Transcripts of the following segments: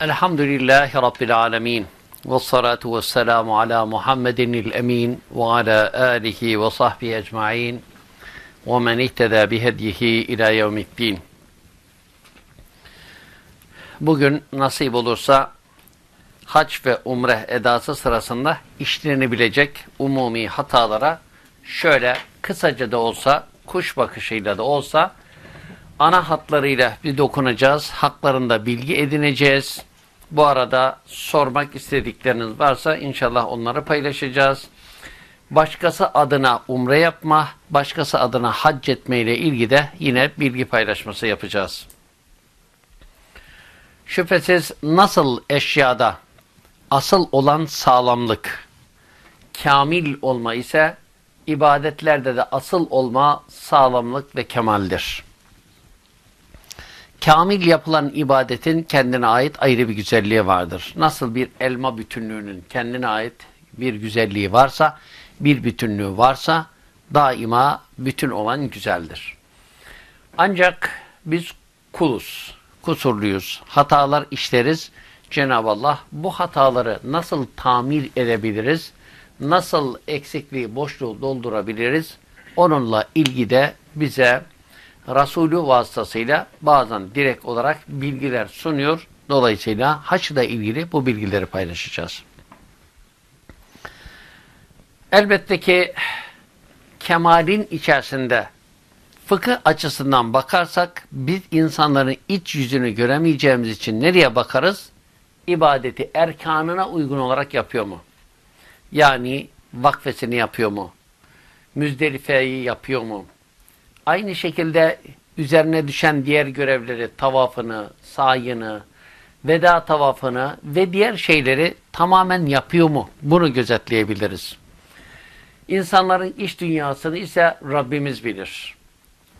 Elhamdülillahi Rabbil alemin. Ve salatu ve selamu ala Muhammedin emin ve ala alihi ve sahbihi ecma'in ve men ihteda bihedihi ila yevmiddin. Bugün nasip olursa hac ve umre edası sırasında işlenebilecek umumi hatalara şöyle kısaca da olsa, kuş bakışıyla da olsa ana hatlarıyla bir dokunacağız. Haklarında bilgi edineceğiz. Bu arada sormak istedikleriniz varsa inşallah onları paylaşacağız. Başkası adına umre yapma, başkası adına hac etme ile ilgili de yine bilgi paylaşması yapacağız. Şüphesiz nasıl eşyada asıl olan sağlamlık, kamil olma ise ibadetlerde de asıl olma sağlamlık ve kemaldir. Kamil yapılan ibadetin kendine ait ayrı bir güzelliği vardır. Nasıl bir elma bütünlüğünün kendine ait bir güzelliği varsa, bir bütünlüğü varsa daima bütün olan güzeldir. Ancak biz kuluz, kusurluyuz, hatalar işleriz. Cenab-ı Allah bu hataları nasıl tamir edebiliriz, nasıl eksikliği, boşluğu doldurabiliriz, onunla ilgide bize Resulü vasıtasıyla bazen direkt olarak bilgiler sunuyor. Dolayısıyla haçla ilgili bu bilgileri paylaşacağız. Elbette ki kemalin içerisinde fıkıh açısından bakarsak biz insanların iç yüzünü göremeyeceğimiz için nereye bakarız? İbadeti erkanına uygun olarak yapıyor mu? Yani vakfesini yapıyor mu? Müzdelifeyi yapıyor mu? Aynı şekilde üzerine düşen diğer görevleri, tavafını, sayını, veda tavafını ve diğer şeyleri tamamen yapıyor mu? Bunu gözetleyebiliriz. İnsanların iş dünyasını ise Rabbimiz bilir.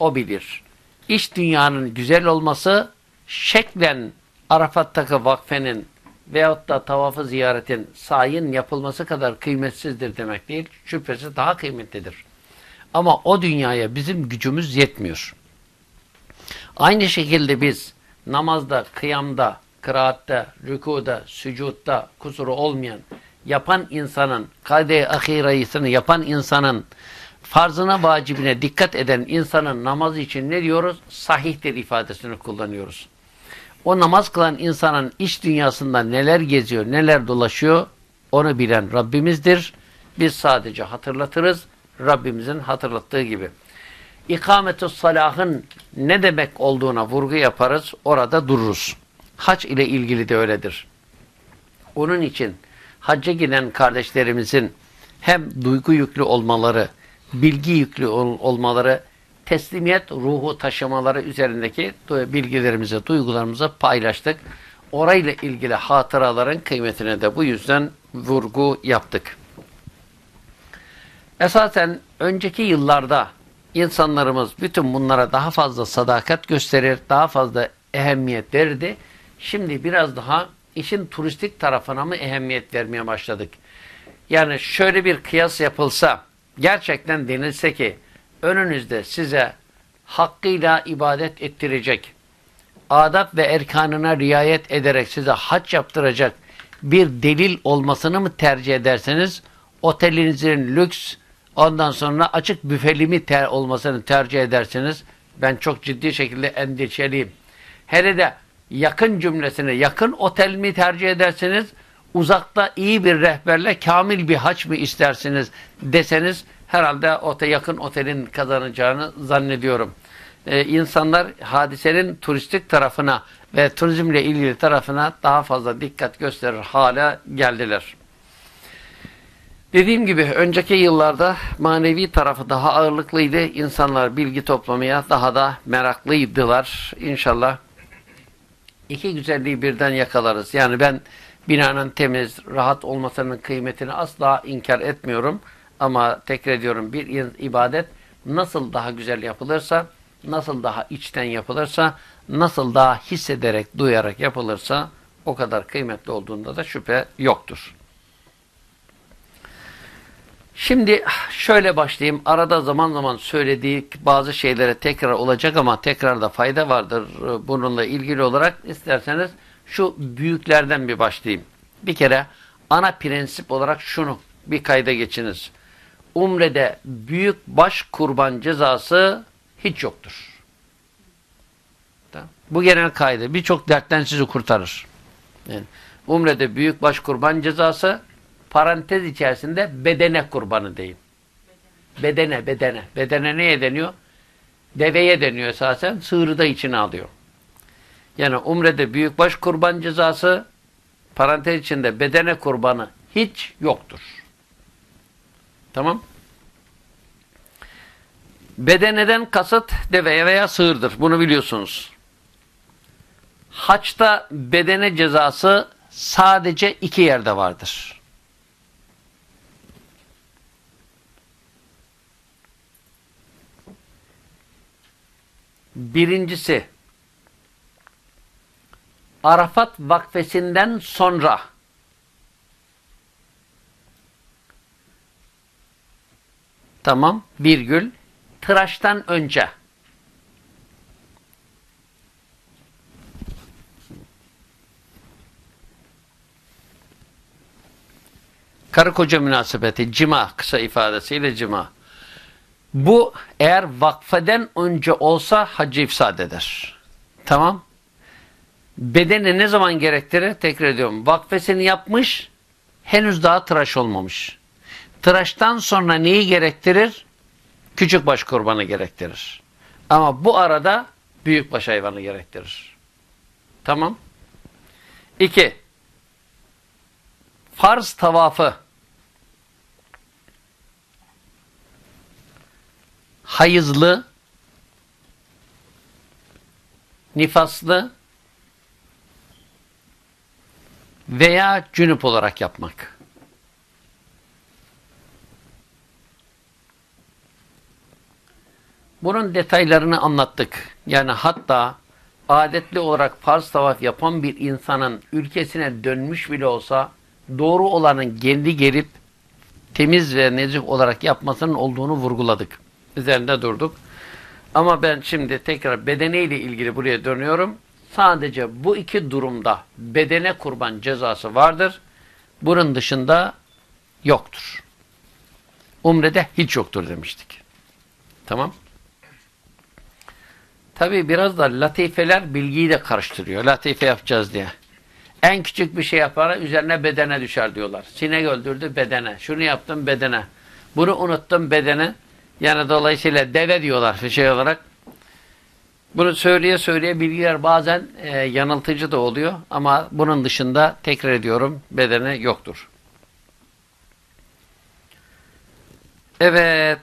O bilir. İş dünyanın güzel olması şeklen Arafat'taki vakfenin veyahut da tavafı ziyaretin sayin yapılması kadar kıymetsizdir demek değil. Şüphesiz daha kıymetlidir. Ama o dünyaya bizim gücümüz yetmiyor. Aynı şekilde biz namazda, kıyamda, kıraatte, rükuda, sücutta kusuru olmayan, yapan insanın, kade ahirayısını yapan insanın, farzına, vacibine dikkat eden insanın namazı için ne diyoruz? Sahihtir ifadesini kullanıyoruz. O namaz kılan insanın iç dünyasında neler geziyor, neler dolaşıyor onu bilen Rabbimizdir. Biz sadece hatırlatırız Rabbimizin hatırlattığı gibi. İkametü salahın ne demek olduğuna vurgu yaparız, orada dururuz. Hac ile ilgili de öyledir. Onun için hacca giden kardeşlerimizin hem duygu yüklü olmaları, bilgi yüklü ol olmaları, teslimiyet ruhu taşımaları üzerindeki bilgilerimizi, duygularımızı paylaştık. Orayla ilgili hatıraların kıymetine de bu yüzden vurgu yaptık. Esasen önceki yıllarda insanlarımız bütün bunlara daha fazla sadakat gösterir, daha fazla ehemmiyet verirdi. Şimdi biraz daha işin turistik tarafına mı ehemmiyet vermeye başladık? Yani şöyle bir kıyas yapılsa, gerçekten denilse ki önünüzde size hakkıyla ibadet ettirecek, adab ve erkanına riayet ederek size hac yaptıracak bir delil olmasını mı tercih ederseniz, otelinizin lüks, Ondan sonra açık büfeli mi ter olmasını tercih ederseniz ben çok ciddi şekilde endişeliyim. Hele de yakın cümlesine yakın otel mi tercih ederseniz uzakta iyi bir rehberle kamil bir haç mı istersiniz deseniz herhalde ote yakın otelin kazanacağını zannediyorum. Ee, insanlar hadisenin turistik tarafına ve turizmle ilgili tarafına daha fazla dikkat gösterir hale geldiler. Dediğim gibi önceki yıllarda manevi tarafı daha ağırlıklıydı. İnsanlar bilgi toplamaya daha da meraklıydılar. İnşallah iki güzelliği birden yakalarız. Yani ben binanın temiz, rahat olmasının kıymetini asla inkar etmiyorum. Ama tekrar ediyorum bir ibadet nasıl daha güzel yapılırsa, nasıl daha içten yapılırsa, nasıl daha hissederek, duyarak yapılırsa o kadar kıymetli olduğunda da şüphe yoktur. Şimdi şöyle başlayayım. Arada zaman zaman söylediği bazı şeylere tekrar olacak ama tekrarda fayda vardır bununla ilgili olarak. isterseniz şu büyüklerden bir başlayayım. Bir kere ana prensip olarak şunu bir kayda geçiniz. Umre'de büyük baş kurban cezası hiç yoktur. Bu genel kaydı. Birçok dertten sizi kurtarır. Yani, umre'de büyük baş kurban cezası parantez içerisinde bedene kurbanı deyin. Bedene, bedene. Bedene neye deniyor? Deveye deniyor esasen. Sığırı da içine alıyor. Yani umrede büyükbaş kurban cezası parantez içinde bedene kurbanı hiç yoktur. Tamam. Bedeneden kasıt deveye veya sığırdır. Bunu biliyorsunuz. Haçta bedene cezası sadece iki yerde vardır. Birincisi Arafat vakfesinden sonra tamam virgül tıraştan önce. Karı koca münasebeti cima kısa ifadesiyle cima bu eğer vakfeden önce olsa hacı ifsad eder. Tamam. Bedeni ne zaman gerektirir? Tekrar ediyorum. Vakfesini yapmış, henüz daha tıraş olmamış. Tıraştan sonra neyi gerektirir? Küçük baş kurbanı gerektirir. Ama bu arada büyük baş hayvanı gerektirir. Tamam. İki. Farz tavafı hayızlı, nifaslı veya cünüp olarak yapmak. Bunun detaylarını anlattık. Yani hatta adetli olarak farz tavaf yapan bir insanın ülkesine dönmüş bile olsa doğru olanın kendi gelip temiz ve nezih olarak yapmasının olduğunu vurguladık üzerinde durduk. Ama ben şimdi tekrar bedeniyle ilgili buraya dönüyorum. Sadece bu iki durumda bedene kurban cezası vardır. Bunun dışında yoktur. Umre'de hiç yoktur demiştik. Tamam. Tabi biraz da latifeler bilgiyi de karıştırıyor. Latife yapacağız diye. En küçük bir şey yapana üzerine bedene düşer diyorlar. Sinek öldürdü bedene. Şunu yaptım bedene. Bunu unuttum bedene. Yani dolayısıyla deve diyorlar şey olarak. Bunu söyleye söyleye bilgiler bazen e, yanıltıcı da oluyor ama bunun dışında tekrar ediyorum bedene yoktur. Evet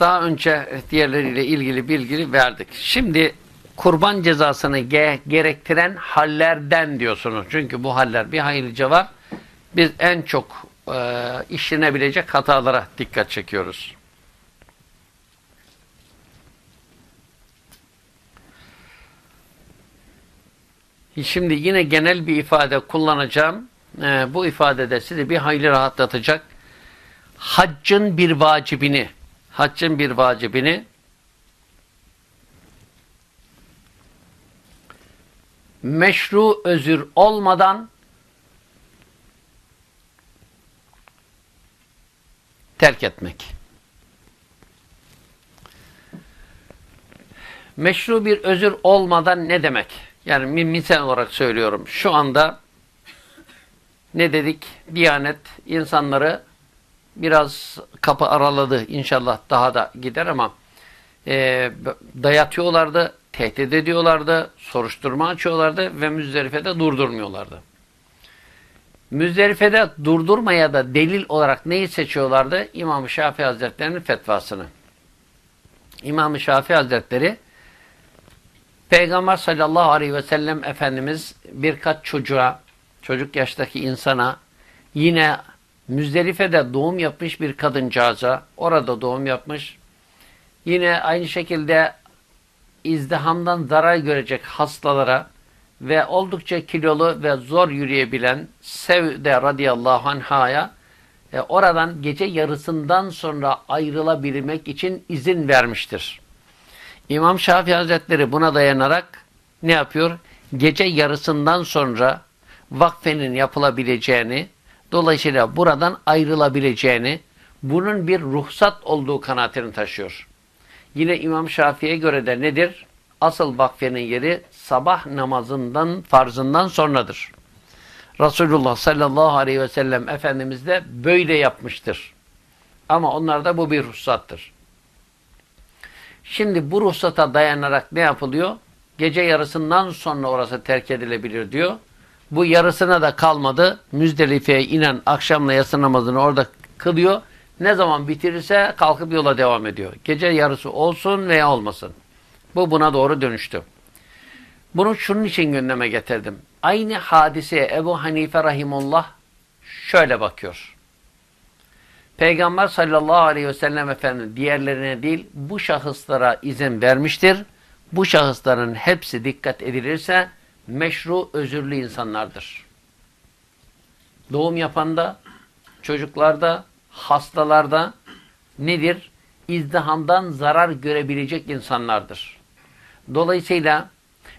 daha önce diğerleriyle ilgili bilgi verdik. Şimdi kurban cezasını ge gerektiren hallerden diyorsunuz. Çünkü bu haller bir hayırlıca var. Biz en çok e, işlenebilecek hatalara dikkat çekiyoruz. Şimdi yine genel bir ifade kullanacağım. Ee, bu ifadede sizi bir hayli rahatlatacak. Haccın bir vacibini, haccın bir vacibini meşru özür olmadan terk etmek. Meşru bir özür olmadan ne demek? Yani misal olarak söylüyorum. Şu anda ne dedik? Diyanet insanları biraz kapı araladı. İnşallah daha da gider ama e, dayatıyorlardı, tehdit ediyorlardı, soruşturma açıyorlardı ve Müzdelife'de durdurmuyorlardı. Müzdelife'de durdurmaya da delil olarak neyi seçiyorlardı? İmam-ı Şafii Hazretleri'nin fetvasını. İmam-ı Şafii Hazretleri Peygamber sallallahu aleyhi ve sellem Efendimiz birkaç çocuğa, çocuk yaştaki insana yine Müzdelife'de doğum yapmış bir kadıncağıza, orada doğum yapmış. Yine aynı şekilde izdihamdan zarar görecek hastalara ve oldukça kilolu ve zor yürüyebilen Sevde radıyallahu anhaya e, oradan gece yarısından sonra ayrılabilmek için izin vermiştir. İmam Şafii Hazretleri buna dayanarak ne yapıyor? Gece yarısından sonra vakfenin yapılabileceğini, dolayısıyla buradan ayrılabileceğini, bunun bir ruhsat olduğu kanaatini taşıyor. Yine İmam Şafii'ye göre de nedir? Asıl vakfenin yeri sabah namazından, farzından sonradır. Resulullah sallallahu aleyhi ve sellem Efendimiz de böyle yapmıştır. Ama onlarda bu bir ruhsattır. Şimdi bu ruhsata dayanarak ne yapılıyor? Gece yarısından sonra orası terk edilebilir diyor. Bu yarısına da kalmadı. Müzdelife'ye inen akşamla yatsı namazını orada kılıyor. Ne zaman bitirirse kalkıp yola devam ediyor. Gece yarısı olsun veya olmasın. Bu buna doğru dönüştü. Bunu şunun için gündeme getirdim. Aynı hadiseye Ebu Hanife Rahimullah şöyle bakıyor. Peygamber sallallahu aleyhi ve sellem efendim diğerlerine değil bu şahıslara izin vermiştir. Bu şahısların hepsi dikkat edilirse meşru özürlü insanlardır. Doğum yapanda, çocuklarda, hastalarda nedir? İzdihamdan zarar görebilecek insanlardır. Dolayısıyla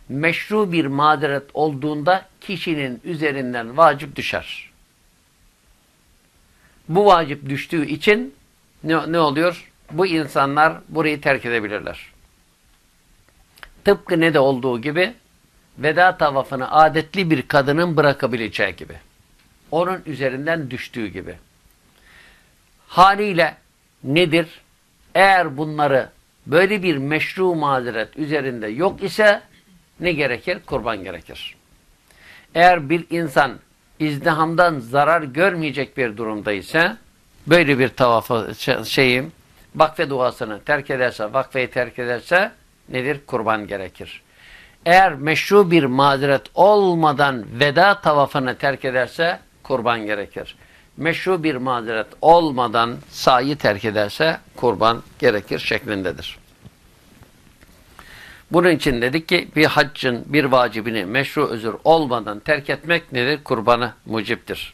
meşru bir mazeret olduğunda kişinin üzerinden vacip düşer. Bu vacip düştüğü için ne, ne oluyor? Bu insanlar burayı terk edebilirler. Tıpkı ne de olduğu gibi veda tavafını adetli bir kadının bırakabileceği gibi. Onun üzerinden düştüğü gibi. Haliyle nedir? Eğer bunları böyle bir meşru mazeret üzerinde yok ise ne gerekir? Kurban gerekir. Eğer bir insan izdihamdan zarar görmeyecek bir durumda ise böyle bir tavafı şeyim vakfe duasını terk ederse, vakfeyi terk ederse nedir? Kurban gerekir. Eğer meşru bir mazeret olmadan veda tavafını terk ederse kurban gerekir. Meşru bir mazeret olmadan sayı terk ederse kurban gerekir şeklindedir. Bunun için dedik ki bir haccın bir vacibini meşru özür olmadan terk etmek nedir? Kurbanı muciptir.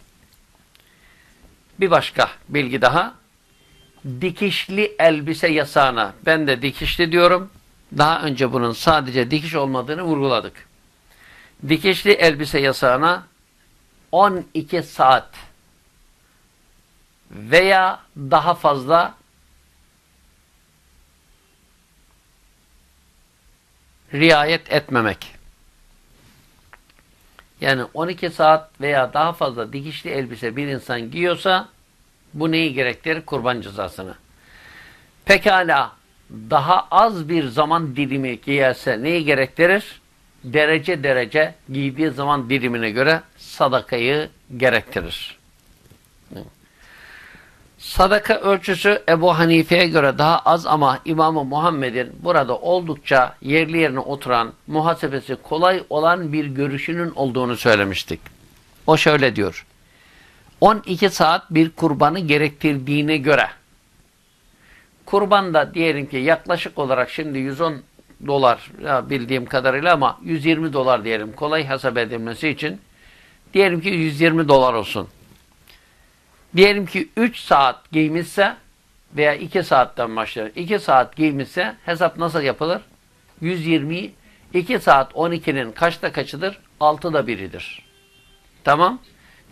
Bir başka bilgi daha. Dikişli elbise yasağına ben de dikişli diyorum. Daha önce bunun sadece dikiş olmadığını vurguladık. Dikişli elbise yasağına 12 saat veya daha fazla riayet etmemek. Yani 12 saat veya daha fazla dikişli elbise bir insan giyiyorsa bu neyi gerektirir? Kurban cezasını. Pekala daha az bir zaman dilimi giyerse neyi gerektirir? Derece derece giydiği zaman dilimine göre sadakayı gerektirir. Sadaka ölçüsü Ebu Hanife'ye göre daha az ama İmam-ı Muhammed'in burada oldukça yerli yerine oturan, muhasebesi kolay olan bir görüşünün olduğunu söylemiştik. O şöyle diyor. 12 saat bir kurbanı gerektirdiğine göre kurban da diyelim ki yaklaşık olarak şimdi 110 dolar ya bildiğim kadarıyla ama 120 dolar diyelim kolay hesap edilmesi için diyelim ki 120 dolar olsun. Diyelim ki 3 saat giymişse veya 2 saatten başlar. 2 saat giymişse hesap nasıl yapılır? 120 2 saat 12'nin kaçta kaçıdır? 6'da biridir. Tamam.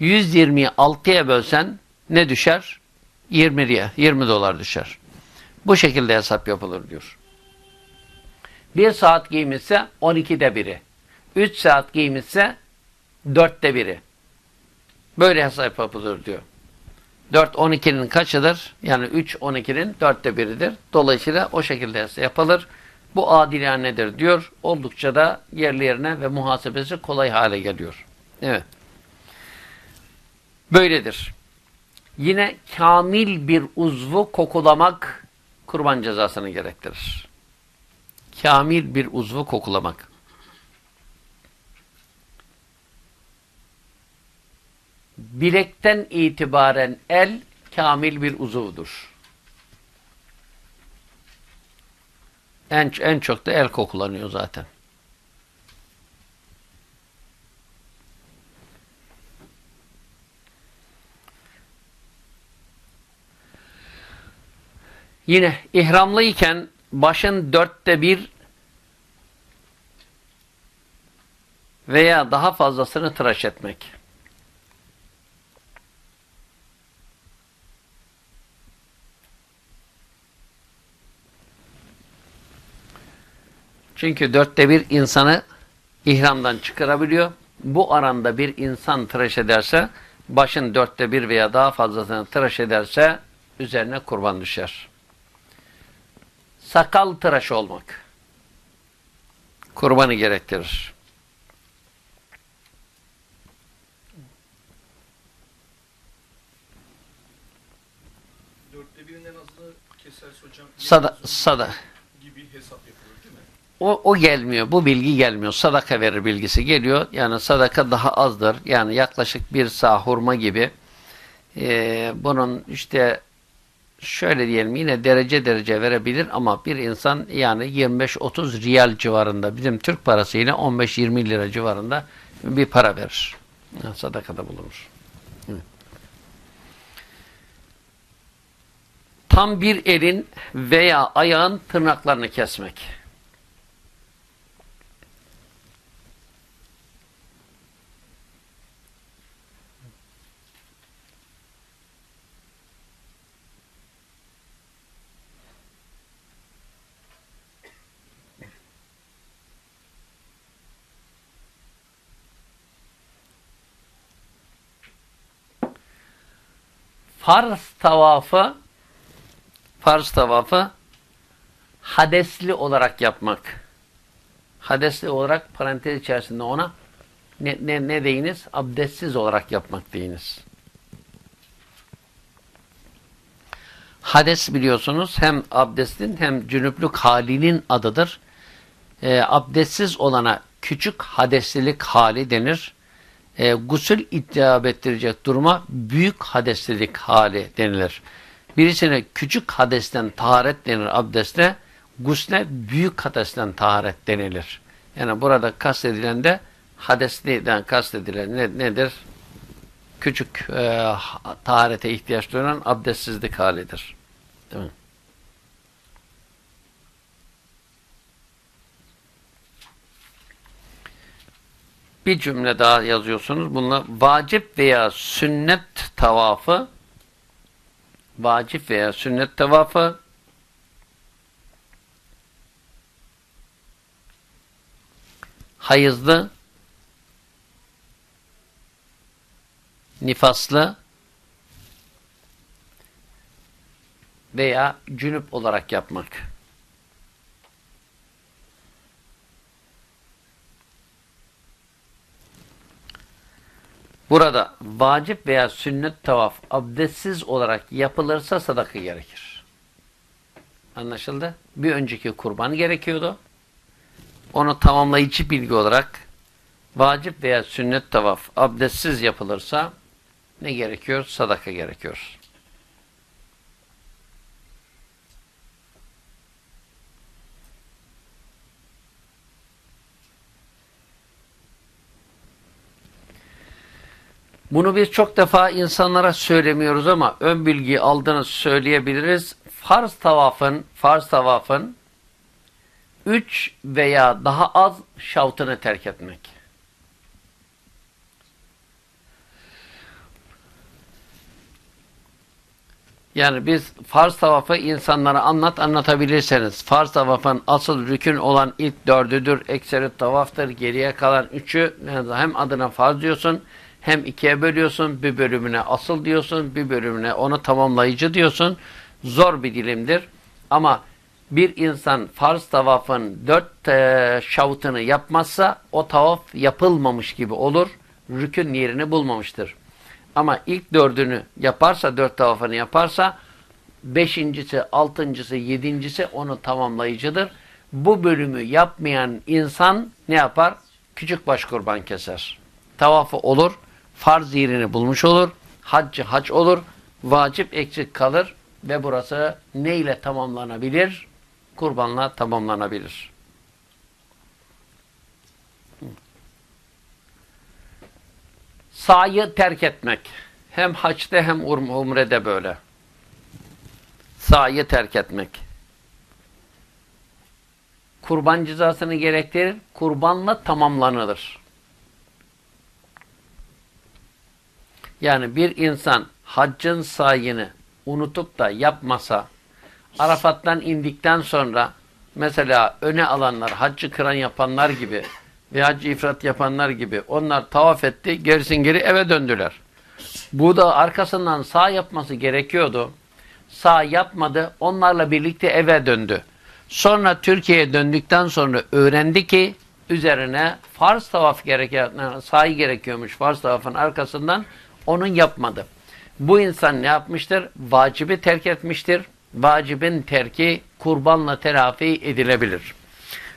120'yi 6'ya bölsen ne düşer? 20 diye. 20 dolar düşer. Bu şekilde hesap yapılır diyor. 1 saat giymişse 12'de biri. 3 saat giymişse 4'te biri. Böyle hesap yapılır diyor. 4 12'nin kaçıdır? Yani 3 12'nin 4'te biridir. Dolayısıyla o şekilde yapılır. Bu adilanedir diyor. Oldukça da yerli yerine ve muhasebesi kolay hale geliyor. Evet. Böyledir. Yine kamil bir uzvu kokulamak kurban cezasını gerektirir. Kamil bir uzvu kokulamak. Bilekten itibaren el kamil bir uzuvdur. En, en çok da el kokulanıyor zaten. Yine ihramlıyken başın dörtte bir veya daha fazlasını tıraş etmek. Çünkü dörtte bir insanı ihramdan çıkarabiliyor. Bu aranda bir insan tıraş ederse, başın dörtte bir veya daha fazlasını tıraş ederse üzerine kurban düşer. Sakal tıraş olmak kurbanı gerektirir. Sada, sada. gibi hesap yapıyor değil mi? O, o gelmiyor. Bu bilgi gelmiyor. Sadaka verir bilgisi geliyor. Yani sadaka daha azdır. Yani yaklaşık bir sağ hurma gibi. Ee, bunun işte şöyle diyelim yine derece derece verebilir ama bir insan yani 25-30 riyal civarında bizim Türk parasıyla 15-20 lira civarında bir para verir. Yani sadakada bulunur. Tam bir elin veya ayağın tırnaklarını kesmek. Farz tavafı farz tavafı hadesli olarak yapmak. Hadesli olarak parantez içerisinde ona ne, ne, ne deyiniz? Abdestsiz olarak yapmak deyiniz. Hades biliyorsunuz hem abdestin hem cünüplük halinin adıdır. E, abdestsiz olana küçük hadeslilik hali denir e, gusül icap ettirecek duruma büyük hadeslilik hali denilir. Birisine küçük hadesten taharet denir abdeste, gusle büyük hadesten taharet denilir. Yani burada kastedilen de hadesliden kastedilen ne, nedir? Küçük e, taharete ihtiyaç duyan abdestsizlik halidir. Değil mi? Bir cümle daha yazıyorsunuz. Bunlar vacip veya sünnet tavafı vacip veya sünnet tavafı hayızlı nifaslı veya cünüp olarak yapmak. Burada vacip veya sünnet tavaf abdestsiz olarak yapılırsa sadaka gerekir. Anlaşıldı? Bir önceki kurban gerekiyordu. Onu tamamlayıcı bilgi olarak vacip veya sünnet tavaf abdestsiz yapılırsa ne gerekiyor? Sadaka gerekiyor. Bunu biz çok defa insanlara söylemiyoruz ama ön bilgi aldığını söyleyebiliriz. Farz tavafın, farz tavafın üç veya daha az şavtını terk etmek. Yani biz farz tavafı insanlara anlat anlatabilirseniz farz tavafın asıl rükün olan ilk dördüdür, ekseri tavaftır, geriye kalan üçü hem adına farz diyorsun hem ikiye bölüyorsun, bir bölümüne asıl diyorsun, bir bölümüne onu tamamlayıcı diyorsun. Zor bir dilimdir. Ama bir insan farz tavafın dört e, şavutunu yapmazsa o tavaf yapılmamış gibi olur. Rükün yerini bulmamıştır. Ama ilk dördünü yaparsa, dört tavafını yaparsa beşincisi, altıncısı, yedincisi onu tamamlayıcıdır. Bu bölümü yapmayan insan ne yapar? Küçük baş kurban keser. Tavafı olur farz yerini bulmuş olur. Haccı hac olur. Vacip eksik kalır ve burası ne ile tamamlanabilir? Kurbanla tamamlanabilir. Sayı terk etmek. Hem haçta hem umrede böyle. Sa'yı terk etmek. Kurban cezasını gerektirir. Kurbanla tamamlanılır. Yani bir insan haccın sayını unutup da yapmasa, Arafat'tan indikten sonra mesela öne alanlar, haccı kıran yapanlar gibi ve haccı ifrat yapanlar gibi onlar tavaf etti, gerisin geri eve döndüler. Bu da arkasından sağ yapması gerekiyordu. Sağ yapmadı, onlarla birlikte eve döndü. Sonra Türkiye'ye döndükten sonra öğrendi ki üzerine farz tavaf gerekiyor, sahi gerekiyormuş farz tavafın arkasından onun yapmadı. Bu insan ne yapmıştır? Vacibi terk etmiştir. Vacibin terki kurbanla telafi edilebilir.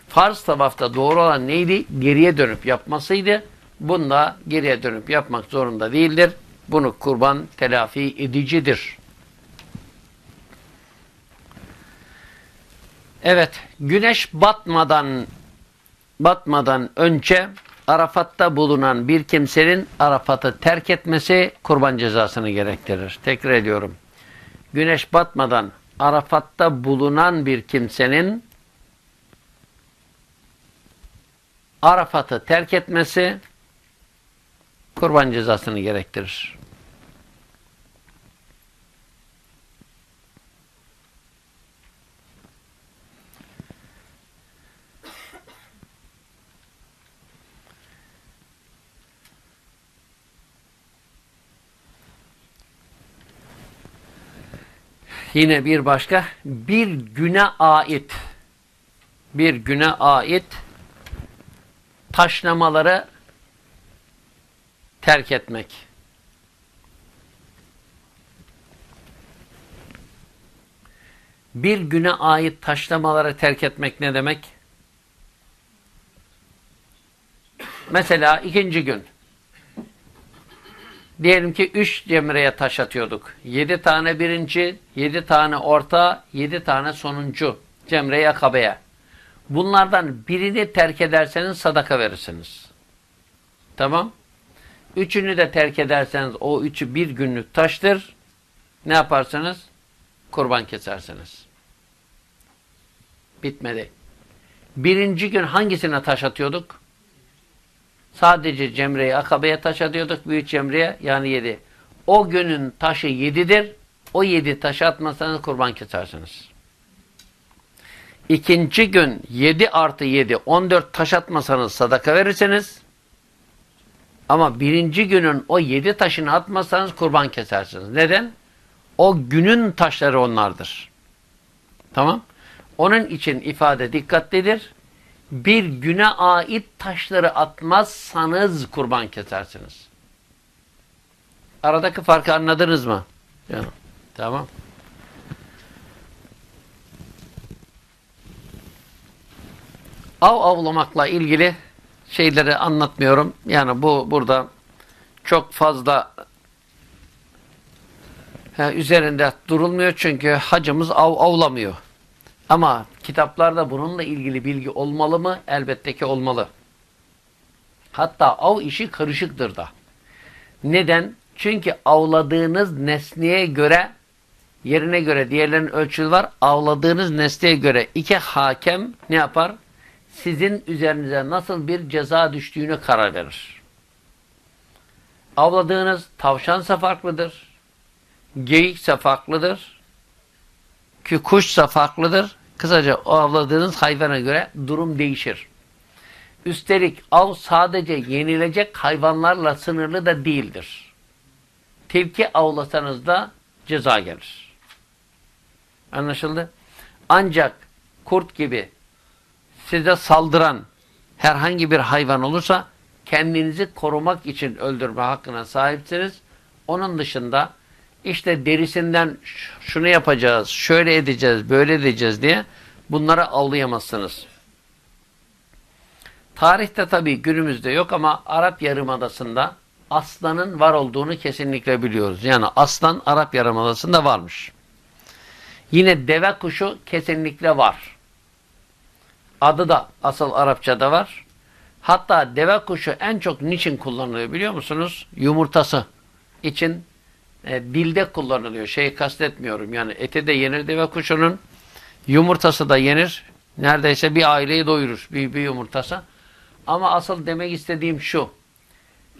Farz tavafta doğru olan neydi? Geriye dönüp yapmasıydı. Bunda geriye dönüp yapmak zorunda değildir. Bunu kurban telafi edicidir. Evet, güneş batmadan batmadan önce Arafat'ta bulunan bir kimsenin Arafat'ı terk etmesi kurban cezasını gerektirir. Tekrar ediyorum. Güneş batmadan Arafat'ta bulunan bir kimsenin Arafat'ı terk etmesi kurban cezasını gerektirir. Yine bir başka bir güne ait bir güne ait taşlamaları terk etmek. Bir güne ait taşlamaları terk etmek ne demek? Mesela ikinci gün Diyelim ki üç cemreye taş atıyorduk. Yedi tane birinci, yedi tane orta, yedi tane sonuncu cemre-i akabeye. Bunlardan birini terk ederseniz sadaka verirsiniz. Tamam. Üçünü de terk ederseniz o üçü bir günlük taştır. Ne yaparsınız? Kurban kesersiniz. Bitmedi. Birinci gün hangisine taş atıyorduk? Sadece Cemre'ye, Akabe'ye taş atıyorduk. Büyük Cemre'ye yani yedi. O günün taşı yedidir. O yedi taşı atmasanız kurban kesersiniz. İkinci gün yedi artı yedi, on dört taş atmasanız sadaka verirsiniz. Ama birinci günün o yedi taşını atmasanız kurban kesersiniz. Neden? O günün taşları onlardır. Tamam. Onun için ifade dikkatlidir bir güne ait taşları atmazsanız kurban kesersiniz. Aradaki farkı anladınız mı? Ya, tamam. Av avlamakla ilgili şeyleri anlatmıyorum. Yani bu burada çok fazla he, üzerinde durulmuyor çünkü hacımız av avlamıyor. Ama kitaplarda bununla ilgili bilgi olmalı mı? Elbette ki olmalı. Hatta av işi karışıktır da. Neden? Çünkü avladığınız nesneye göre yerine göre diğerlerinin ölçülü var. Avladığınız nesneye göre iki hakem ne yapar? Sizin üzerinize nasıl bir ceza düştüğünü karar verir. Avladığınız tavşansa farklıdır. Geyikse farklıdır. Ki kuşsa farklıdır. Kısaca o avladığınız hayvana göre durum değişir. Üstelik av sadece yenilecek hayvanlarla sınırlı da değildir. Tilki avlasanız da ceza gelir. Anlaşıldı? Ancak kurt gibi size saldıran herhangi bir hayvan olursa kendinizi korumak için öldürme hakkına sahipsiniz. Onun dışında işte derisinden şunu yapacağız, şöyle edeceğiz, böyle edeceğiz diye bunları avlayamazsınız. Tarihte tabii günümüzde yok ama Arap Yarımadası'nda aslanın var olduğunu kesinlikle biliyoruz. Yani aslan Arap Yarımadası'nda varmış. Yine deve kuşu kesinlikle var. Adı da asıl Arapçada var. Hatta deve kuşu en çok niçin kullanılıyor biliyor musunuz? Yumurtası için e, dilde kullanılıyor. Şeyi kastetmiyorum. Yani eti de yenir deve kuşunun. Yumurtası da yenir. Neredeyse bir aileyi doyurur bir, bir yumurtası. Ama asıl demek istediğim şu.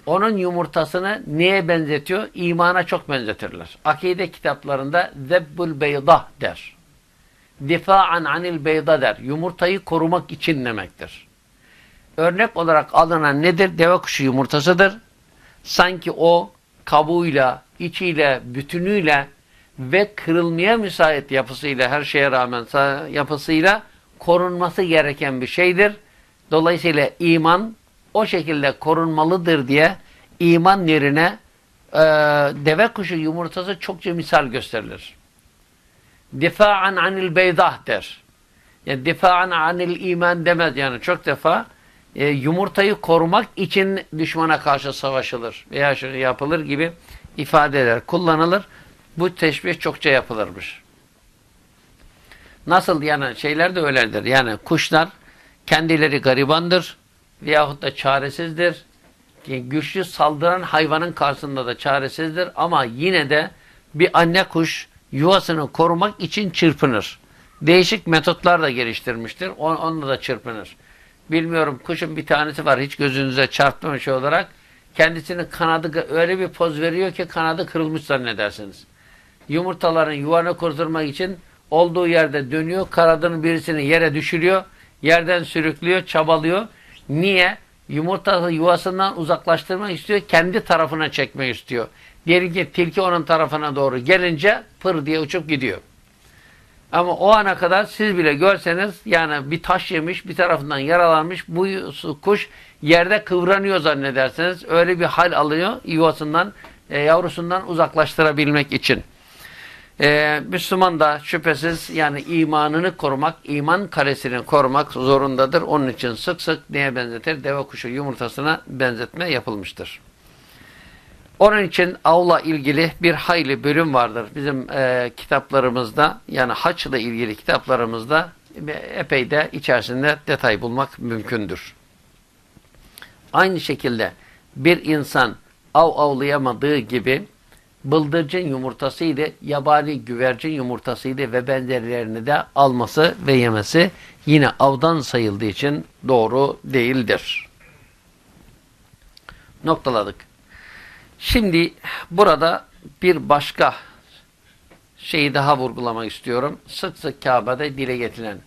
Onun yumurtasını neye benzetiyor? İmana çok benzetirler. Akide kitaplarında zebbul beyda der. Difa'an anil beyda der. Yumurtayı korumak için demektir. Örnek olarak alınan nedir? Deve kuşu yumurtasıdır. Sanki o kabuğuyla, içiyle, bütünüyle ve kırılmaya müsait yapısıyla, her şeye rağmen yapısıyla korunması gereken bir şeydir. Dolayısıyla iman o şekilde korunmalıdır diye iman yerine e, deve kuşu yumurtası çokça misal gösterilir. Difa'an anil beydah der. Yani difa'an anil iman demez yani çok defa e, yumurtayı korumak için düşmana karşı savaşılır veya şunu yapılır gibi ifadeler kullanılır. Bu teşbih çokça yapılırmış. Nasıl yani şeyler de öyledir. Yani kuşlar kendileri garibandır veyahut da çaresizdir. Güçlü saldıran hayvanın karşısında da çaresizdir ama yine de bir anne kuş yuvasını korumak için çırpınır. Değişik metotlar da geliştirmiştir. Onunla da çırpınır. Bilmiyorum kuşun bir tanesi var hiç gözünüze çarpmamış olarak. Kendisinin kanadı öyle bir poz veriyor ki kanadı kırılmış zannedersiniz. Yumurtaların yuvanı kurtarmak için olduğu yerde dönüyor. Kanadının birisini yere düşürüyor. Yerden sürüklüyor, çabalıyor. Niye? Yumurta yuvasından uzaklaştırmak istiyor. Kendi tarafına çekmek istiyor. Diyelim ki tilki onun tarafına doğru gelince pır diye uçup gidiyor. Ama o ana kadar siz bile görseniz yani bir taş yemiş bir tarafından yaralanmış bu kuş yerde kıvranıyor zannedersiniz. Öyle bir hal alıyor yuvasından e, yavrusundan uzaklaştırabilmek için. E, Müslüman da şüphesiz yani imanını korumak, iman kalesini korumak zorundadır. Onun için sık sık neye benzetir? Deve kuşu yumurtasına benzetme yapılmıştır. Onun için avla ilgili bir hayli bölüm vardır. Bizim e, kitaplarımızda yani haçla ilgili kitaplarımızda epey de içerisinde detay bulmak mümkündür. Aynı şekilde bir insan av avlayamadığı gibi bıldırcın yumurtasıydı, yabani güvercin yumurtasıydı ve benzerlerini de alması ve yemesi yine avdan sayıldığı için doğru değildir. Noktaladık. Şimdi burada bir başka şeyi daha vurgulamak istiyorum. Sık sık Kabe'de dile getirilen.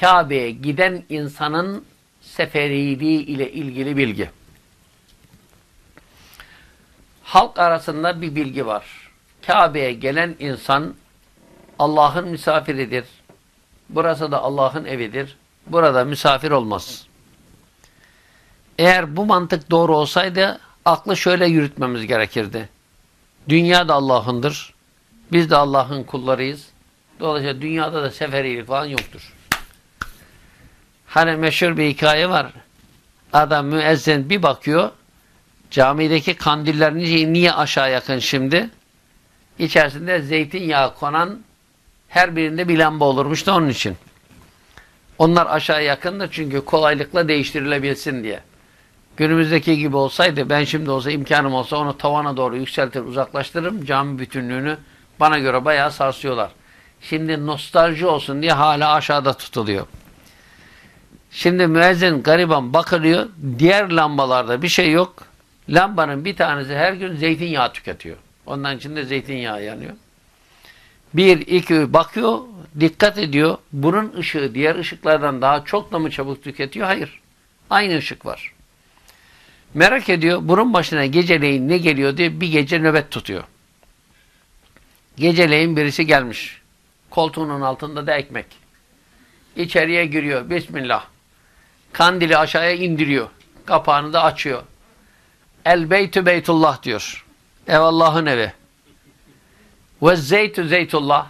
Kabe'ye giden insanın seferiliği ile ilgili bilgi. Halk arasında bir bilgi var. Kabe'ye gelen insan Allah'ın misafiridir. Burası da Allah'ın evidir. Burada misafir olmaz. Eğer bu mantık doğru olsaydı aklı şöyle yürütmemiz gerekirdi. Dünya da Allah'ındır. Biz de Allah'ın kullarıyız. Dolayısıyla dünyada da seferilik falan yoktur. Hani meşhur bir hikaye var. Adam müezzin bir bakıyor. Camideki kandiller niye aşağı yakın şimdi? İçerisinde zeytinyağı konan her birinde bir lamba olurmuş da onun için. Onlar aşağı yakındır çünkü kolaylıkla değiştirilebilsin diye. Günümüzdeki gibi olsaydı ben şimdi olsa imkanım olsa onu tavana doğru yükseltir uzaklaştırırım. Cami bütünlüğünü bana göre bayağı sarsıyorlar. Şimdi nostalji olsun diye hala aşağıda tutuluyor. Şimdi müezzin gariban bakılıyor. Diğer lambalarda bir şey yok. Lambanın bir tanesi her gün zeytinyağı tüketiyor. Ondan içinde zeytinyağı yanıyor. Bir, iki bakıyor, dikkat ediyor. Bunun ışığı diğer ışıklardan daha çok da mı çabuk tüketiyor? Hayır. Aynı ışık var. Merak ediyor. Bunun başına geceleyin ne geliyor diye bir gece nöbet tutuyor. Geceleyin birisi gelmiş. Koltuğunun altında da ekmek. İçeriye giriyor. Bismillah. Kandili aşağıya indiriyor. Kapağını da açıyor. El beytü beytullah diyor. Ev Allah'ın evi. Ve zeytü zeytullah.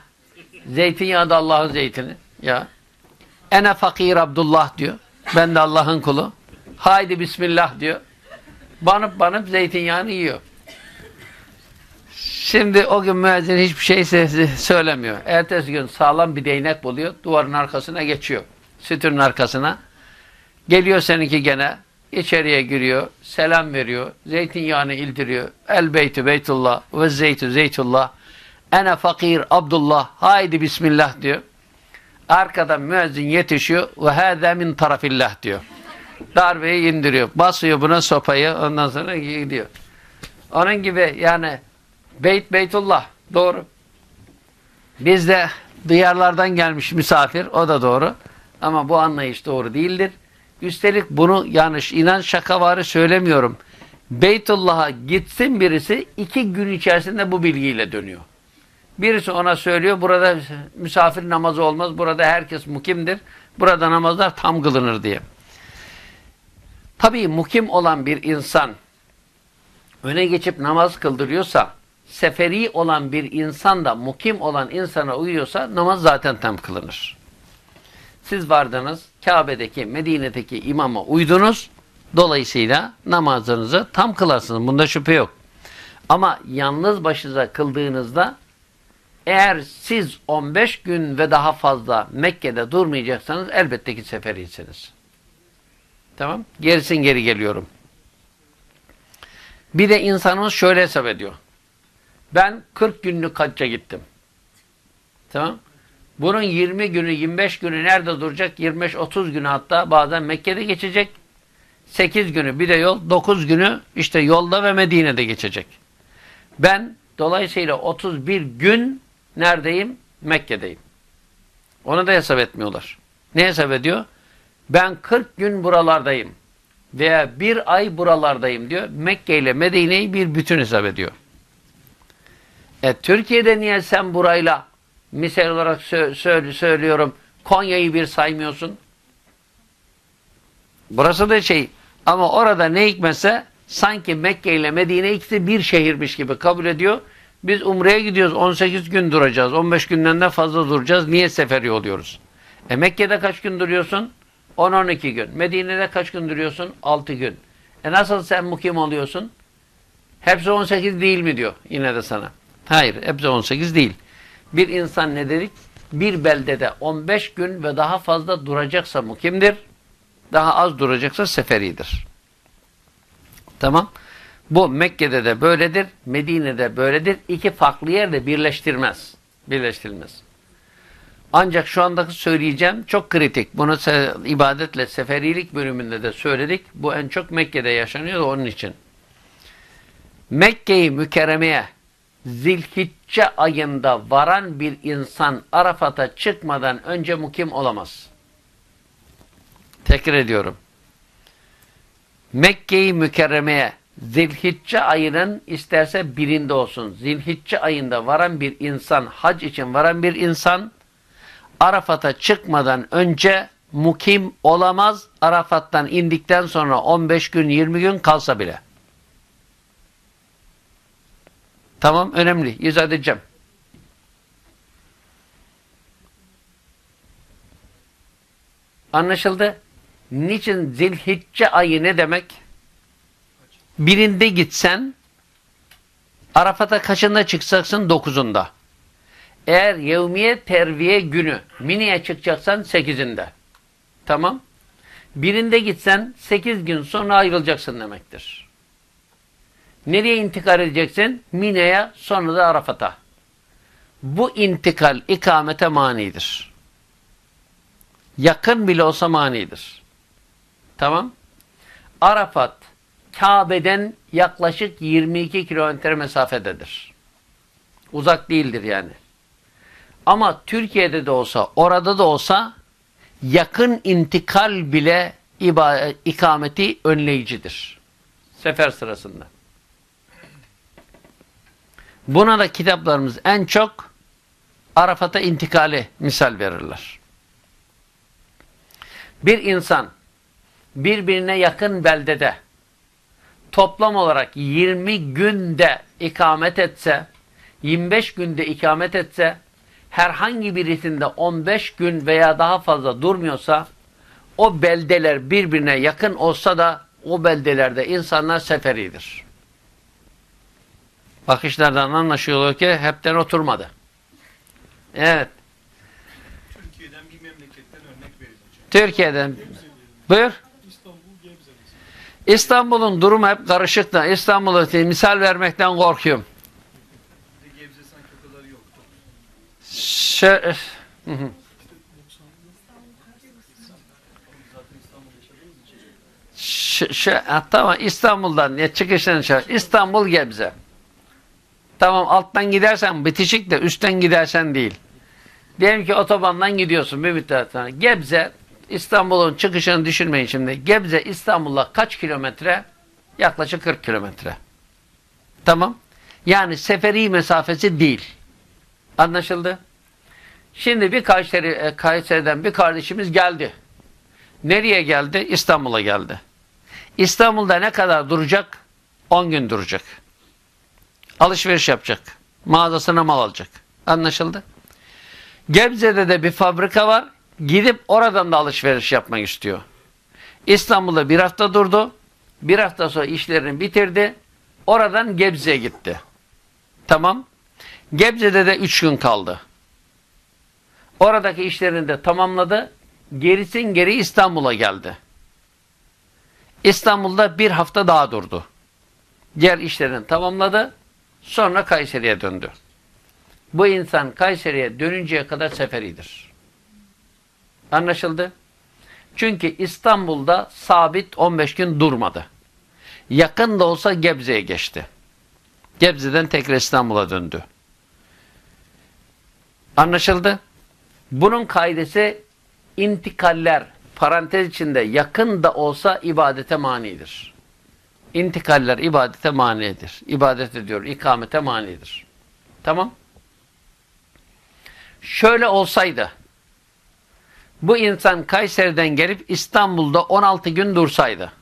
Zeytinyağı da Allah'ın zeytini. Ya. Ene fakir Abdullah diyor. Ben de Allah'ın kulu. Haydi Bismillah diyor. Banıp banıp zeytinyağını yiyor. Şimdi o gün müezzin hiçbir şey söylemiyor. Ertesi gün sağlam bir değnek buluyor. Duvarın arkasına geçiyor. Sütünün arkasına. Geliyor seninki gene. içeriye giriyor, selam veriyor, zeytinyağını ildiriyor. El beytü beytullah ve zeytü zeytullah. Ene fakir Abdullah. Haydi bismillah diyor. Arkadan müezzin yetişiyor. Ve hâzâ min tarafillah diyor. Darbeyi indiriyor. Basıyor buna sopayı. Ondan sonra gidiyor. Onun gibi yani Beyt Beytullah. Doğru. Bizde diyarlardan gelmiş misafir. O da doğru. Ama bu anlayış doğru değildir. Üstelik bunu yanlış inan şakavarı söylemiyorum. Beytullah'a gitsin birisi iki gün içerisinde bu bilgiyle dönüyor. Birisi ona söylüyor burada misafir namazı olmaz. Burada herkes mukimdir. Burada namazlar tam kılınır diye. Tabii mukim olan bir insan öne geçip namaz kıldırıyorsa seferi olan bir insan da mukim olan insana uyuyorsa namaz zaten tam kılınır. Siz vardınız Kabe'deki Medine'deki imama uydunuz. Dolayısıyla namazınızı tam kılarsınız. Bunda şüphe yok. Ama yalnız başınıza kıldığınızda eğer siz 15 gün ve daha fazla Mekke'de durmayacaksanız elbette ki seferisiniz. Tamam. Gerisin geri geliyorum. Bir de insanımız şöyle hesap ediyor. Ben 40 günlük hacca gittim. Tamam. Bunun 20 günü, 25 günü nerede duracak? 25-30 günü hatta bazen Mekke'de geçecek. 8 günü bir de yol, 9 günü işte yolda ve Medine'de geçecek. Ben dolayısıyla 31 gün neredeyim? Mekke'deyim. Onu da hesap etmiyorlar. Ne hesap ediyor? Ben 40 gün buralardayım veya bir ay buralardayım diyor. Mekke ile Medine'yi bir bütün hesap ediyor. E Türkiye'de niye sen burayla misal olarak sö sö söylüyorum Konya'yı bir saymıyorsun? Burası da şey ama orada ne hikmetse sanki Mekke ile Medine ikisi bir şehirmiş gibi kabul ediyor. Biz Umre'ye gidiyoruz 18 gün duracağız. 15 günden de fazla duracağız. Niye seferi oluyoruz? E Mekke'de kaç gün duruyorsun? 10-12 gün. Medine'de kaç gün duruyorsun? 6 gün. E nasıl sen mukim oluyorsun? Hepsi 18 değil mi diyor yine de sana. Hayır hepsi 18 değil. Bir insan ne dedik? Bir beldede 15 gün ve daha fazla duracaksa mukimdir. Daha az duracaksa seferidir. Tamam. Bu Mekke'de de böyledir. Medine'de böyledir. İki farklı yerde birleştirmez. Birleştirilmez. Ancak şu andaki söyleyeceğim çok kritik. Bunu se ibadetle seferilik bölümünde de söyledik. Bu en çok Mekke'de yaşanıyor onun için. Mekke'yi mükerremeye Zilhicce ayında varan bir insan Arafat'a çıkmadan önce mukim olamaz. Tekrar ediyorum. Mekke'yi mükerremeye Zilhicce ayının isterse birinde olsun. Zilhicce ayında varan bir insan, hac için varan bir insan Arafat'a çıkmadan önce mukim olamaz. Arafat'tan indikten sonra 15 gün 20 gün kalsa bile. Tamam önemli. İzah edeceğim. Anlaşıldı. Niçin zilhicce ayı ne demek? Birinde gitsen Arafat'a kaçında çıkacaksın? Dokuzunda. Eğer yevmiye terviye günü Mini'ye çıkacaksan sekizinde. Tamam. Birinde gitsen sekiz gün sonra ayrılacaksın demektir. Nereye intikal edeceksin? Mine'ye sonra da Arafat'a. Bu intikal ikamete manidir. Yakın bile olsa manidir. Tamam. Arafat Kabe'den yaklaşık 22 kilometre mesafededir. Uzak değildir yani. Ama Türkiye'de de olsa, orada da olsa yakın intikal bile ikameti önleyicidir. Sefer sırasında. Buna da kitaplarımız en çok Arafat'a intikali misal verirler. Bir insan birbirine yakın beldede toplam olarak 20 günde ikamet etse, 25 günde ikamet etse, herhangi birisinde 15 gün veya daha fazla durmuyorsa, o beldeler birbirine yakın olsa da o beldelerde insanlar seferidir. Bakışlardan anlaşılıyor ki hepten oturmadı. Evet. Türkiye'den bir memleketten örnek hocam. Türkiye'den. Buyur. İstanbul. İstanbul'un durumu hep karışık da İstanbul'u misal vermekten korkuyorum. Bir de Gebze sanki o kadar yoktu. Şö- Hı hı. İçin. Ş- ş- ha, tamam İstanbul'dan ya çıkışını çağır. İstanbul Gebze. Tamam alttan gidersen bitişik de üstten gidersen değil. Diyelim ki otobandan gidiyorsun bir müddet sonra. Gebze İstanbul'un çıkışını düşünmeyin şimdi. Gebze İstanbul'la kaç kilometre? Yaklaşık 40 kilometre. Tamam. Yani seferi mesafesi değil. Anlaşıldı? Şimdi bir Kayseri, e, Kayseri'den bir kardeşimiz geldi. Nereye geldi? İstanbul'a geldi. İstanbul'da ne kadar duracak? 10 gün duracak. Alışveriş yapacak. Mağazasına mal alacak. Anlaşıldı? Gebze'de de bir fabrika var. Gidip oradan da alışveriş yapmak istiyor. İstanbul'da bir hafta durdu. Bir hafta sonra işlerini bitirdi. Oradan Gebze'ye gitti. Tamam. Gebze'de de 3 gün kaldı. Oradaki işlerini de tamamladı. Gerisin geri İstanbul'a geldi. İstanbul'da bir hafta daha durdu. Diğer işlerini tamamladı. Sonra Kayseri'ye döndü. Bu insan Kayseri'ye dönünceye kadar seferidir. Anlaşıldı? Çünkü İstanbul'da sabit 15 gün durmadı. Yakın da olsa Gebze'ye geçti. Gebze'den tekrar İstanbul'a döndü. Anlaşıldı? Bunun kaidesi intikaller parantez içinde yakın da olsa ibadete manidir. İntikaller ibadete manidir. İbadet ediyor, ikamete manidir. Tamam? Şöyle olsaydı bu insan Kayseri'den gelip İstanbul'da 16 gün dursaydı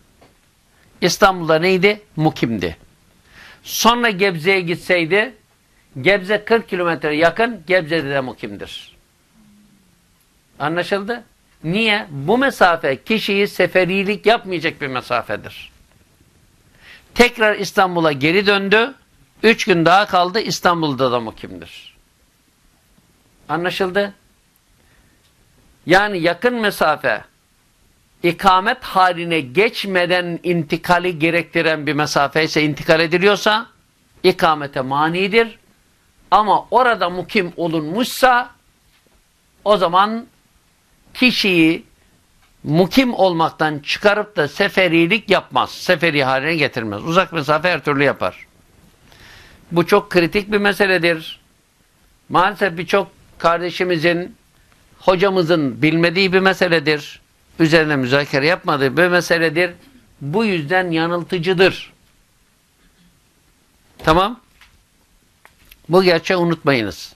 İstanbul'da neydi? Mukimdi. Sonra Gebze'ye gitseydi Gebze 40 kilometre yakın Gebze'de de mukimdir. Anlaşıldı? Niye? Bu mesafe kişiyi seferilik yapmayacak bir mesafedir. Tekrar İstanbul'a geri döndü. Üç gün daha kaldı. İstanbul'da da mukimdir. Anlaşıldı? Yani yakın mesafe ikamet haline geçmeden intikali gerektiren bir mesafe ise intikal ediliyorsa ikamete manidir. Ama orada mukim olunmuşsa o zaman kişiyi mukim olmaktan çıkarıp da seferilik yapmaz. Seferi haline getirmez. Uzak mesafe her türlü yapar. Bu çok kritik bir meseledir. Maalesef birçok kardeşimizin, hocamızın bilmediği bir meseledir. Üzerine müzakere yapmadığı bir meseledir. Bu yüzden yanıltıcıdır. Tamam? Bu gerçeği unutmayınız.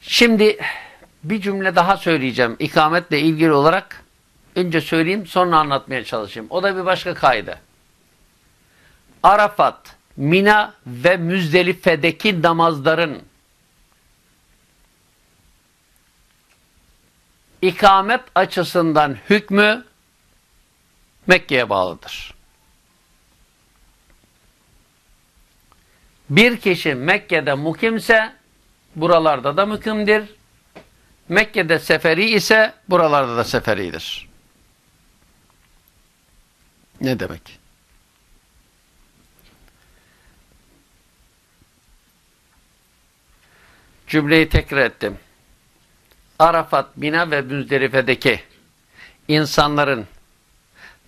Şimdi bir cümle daha söyleyeceğim ikametle ilgili olarak. Önce söyleyeyim sonra anlatmaya çalışayım. O da bir başka kaide. Arafat, Mina ve Müzdelife'deki namazların ikamet açısından hükmü Mekke'ye bağlıdır. Bir kişi Mekke'de mukimse buralarda da mukimdir. Mekke'de seferi ise buralarda da seferidir. Ne demek? Cümleyi tekrar ettim. Arafat, Mina ve Müzdelife'deki insanların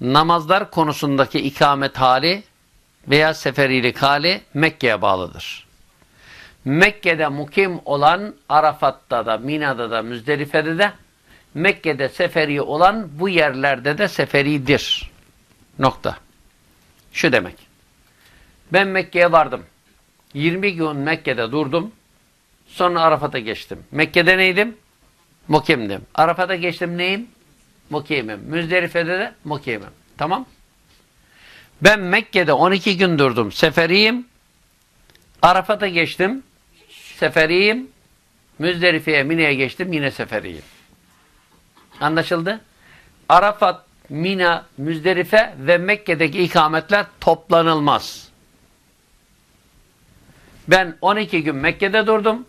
namazlar konusundaki ikamet hali veya seferilik hali Mekke'ye bağlıdır. Mekke'de mukim olan Arafat'ta da, Mina'da da, Müzdelife'de de Mekke'de seferi olan bu yerlerde de seferidir. Nokta. Şu demek. Ben Mekke'ye vardım. 20 gün Mekke'de durdum. Sonra Arafat'a geçtim. Mekke'de neydim? Mukimdim. Arafat'a geçtim neyim? Mukimim. Müzdelife'de de mukimim. Tamam. Ben Mekke'de 12 gün durdum. Seferiyim. Arafat'a geçtim. Seferiyim. Müzdelife'ye, Mina'ya geçtim. Yine seferiyim. Anlaşıldı? Arafat, Mina, Müzdelife ve Mekke'deki ikametler toplanılmaz. Ben 12 gün Mekke'de durdum.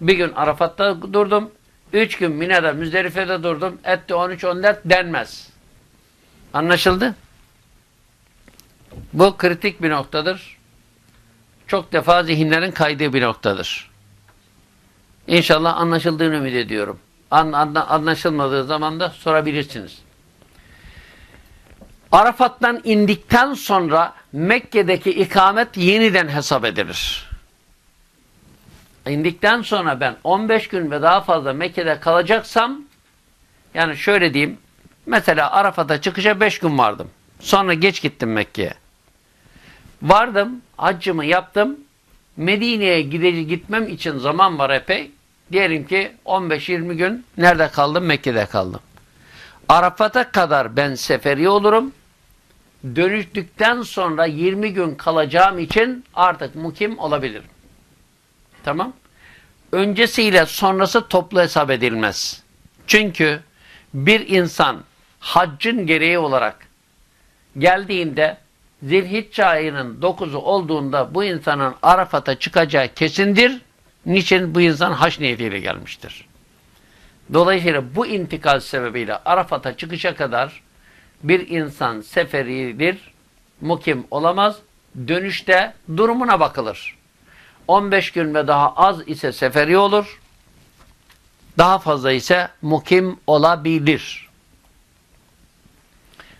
Bir gün Arafat'ta durdum. 3 gün Mina'da, Müzdelife'de durdum. Etti 13-14 denmez. Anlaşıldı? Bu kritik bir noktadır. Çok defa zihinlerin kaydığı bir noktadır. İnşallah anlaşıldığını ümit ediyorum. An, an- anlaşılmadığı zaman da sorabilirsiniz. Arafat'tan indikten sonra Mekke'deki ikamet yeniden hesap edilir. İndikten sonra ben 15 gün ve daha fazla Mekke'de kalacaksam yani şöyle diyeyim mesela Arafat'a çıkışa 5 gün vardım. Sonra geç gittim Mekke'ye. Vardım, haccımı yaptım. Medine'ye gitmem için zaman var epey. Diyelim ki 15-20 gün nerede kaldım? Mekke'de kaldım. Arafat'a kadar ben seferi olurum. Dönüştükten sonra 20 gün kalacağım için artık mukim olabilirim. Tamam. Öncesiyle sonrası toplu hesap edilmez. Çünkü bir insan haccın gereği olarak geldiğinde Zilhicce ayının 9'u olduğunda bu insanın Arafat'a çıkacağı kesindir. Niçin? Bu insan haç niyetiyle gelmiştir. Dolayısıyla bu intikal sebebiyle Arafat'a çıkışa kadar bir insan seferidir, mukim olamaz. Dönüşte durumuna bakılır. 15 gün ve daha az ise seferi olur. Daha fazla ise mukim olabilir.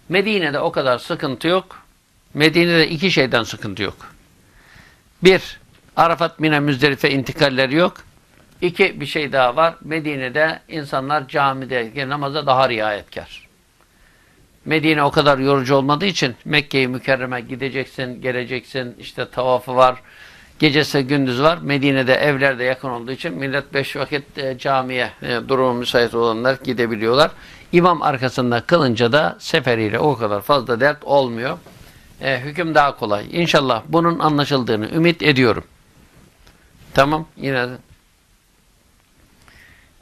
Medine'de o kadar sıkıntı yok. Medine'de iki şeyden sıkıntı yok. Bir, Arafat Mine Müzdelife intikalleri yok. İki, bir şey daha var. Medine'de insanlar camide namaza daha riayetkar. Medine o kadar yorucu olmadığı için Mekke'yi mükerreme gideceksin, geleceksin, işte tavafı var, gecesi gündüz var. Medine'de evlerde yakın olduğu için millet beş vakit e, camiye e, durumu müsait olanlar gidebiliyorlar. İmam arkasında kılınca da seferiyle o kadar fazla dert olmuyor. E, hüküm daha kolay. İnşallah bunun anlaşıldığını ümit ediyorum. Tamam yine.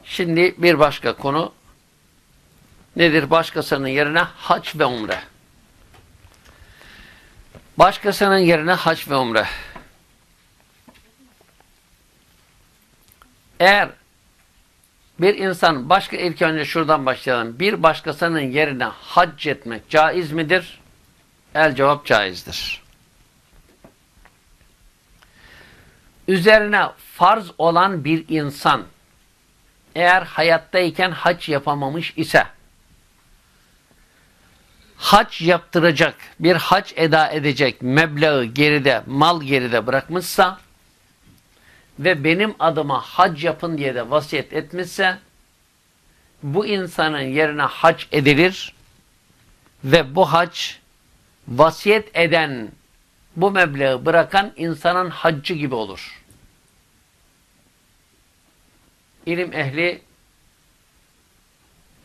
Şimdi bir başka konu nedir? Başkasının yerine hac ve umre. Başkasının yerine hac ve umre. Eğer bir insan başka ilk önce şuradan başlayalım. Bir başkasının yerine hac etmek caiz midir? El cevap caizdir. Üzerine farz olan bir insan eğer hayattayken hac yapamamış ise hac yaptıracak, bir hac eda edecek meblağı geride, mal geride bırakmışsa ve benim adıma hac yapın diye de vasiyet etmişse bu insanın yerine hac edilir ve bu hac vasiyet eden bu meblağı bırakan insanın haccı gibi olur. İlim ehli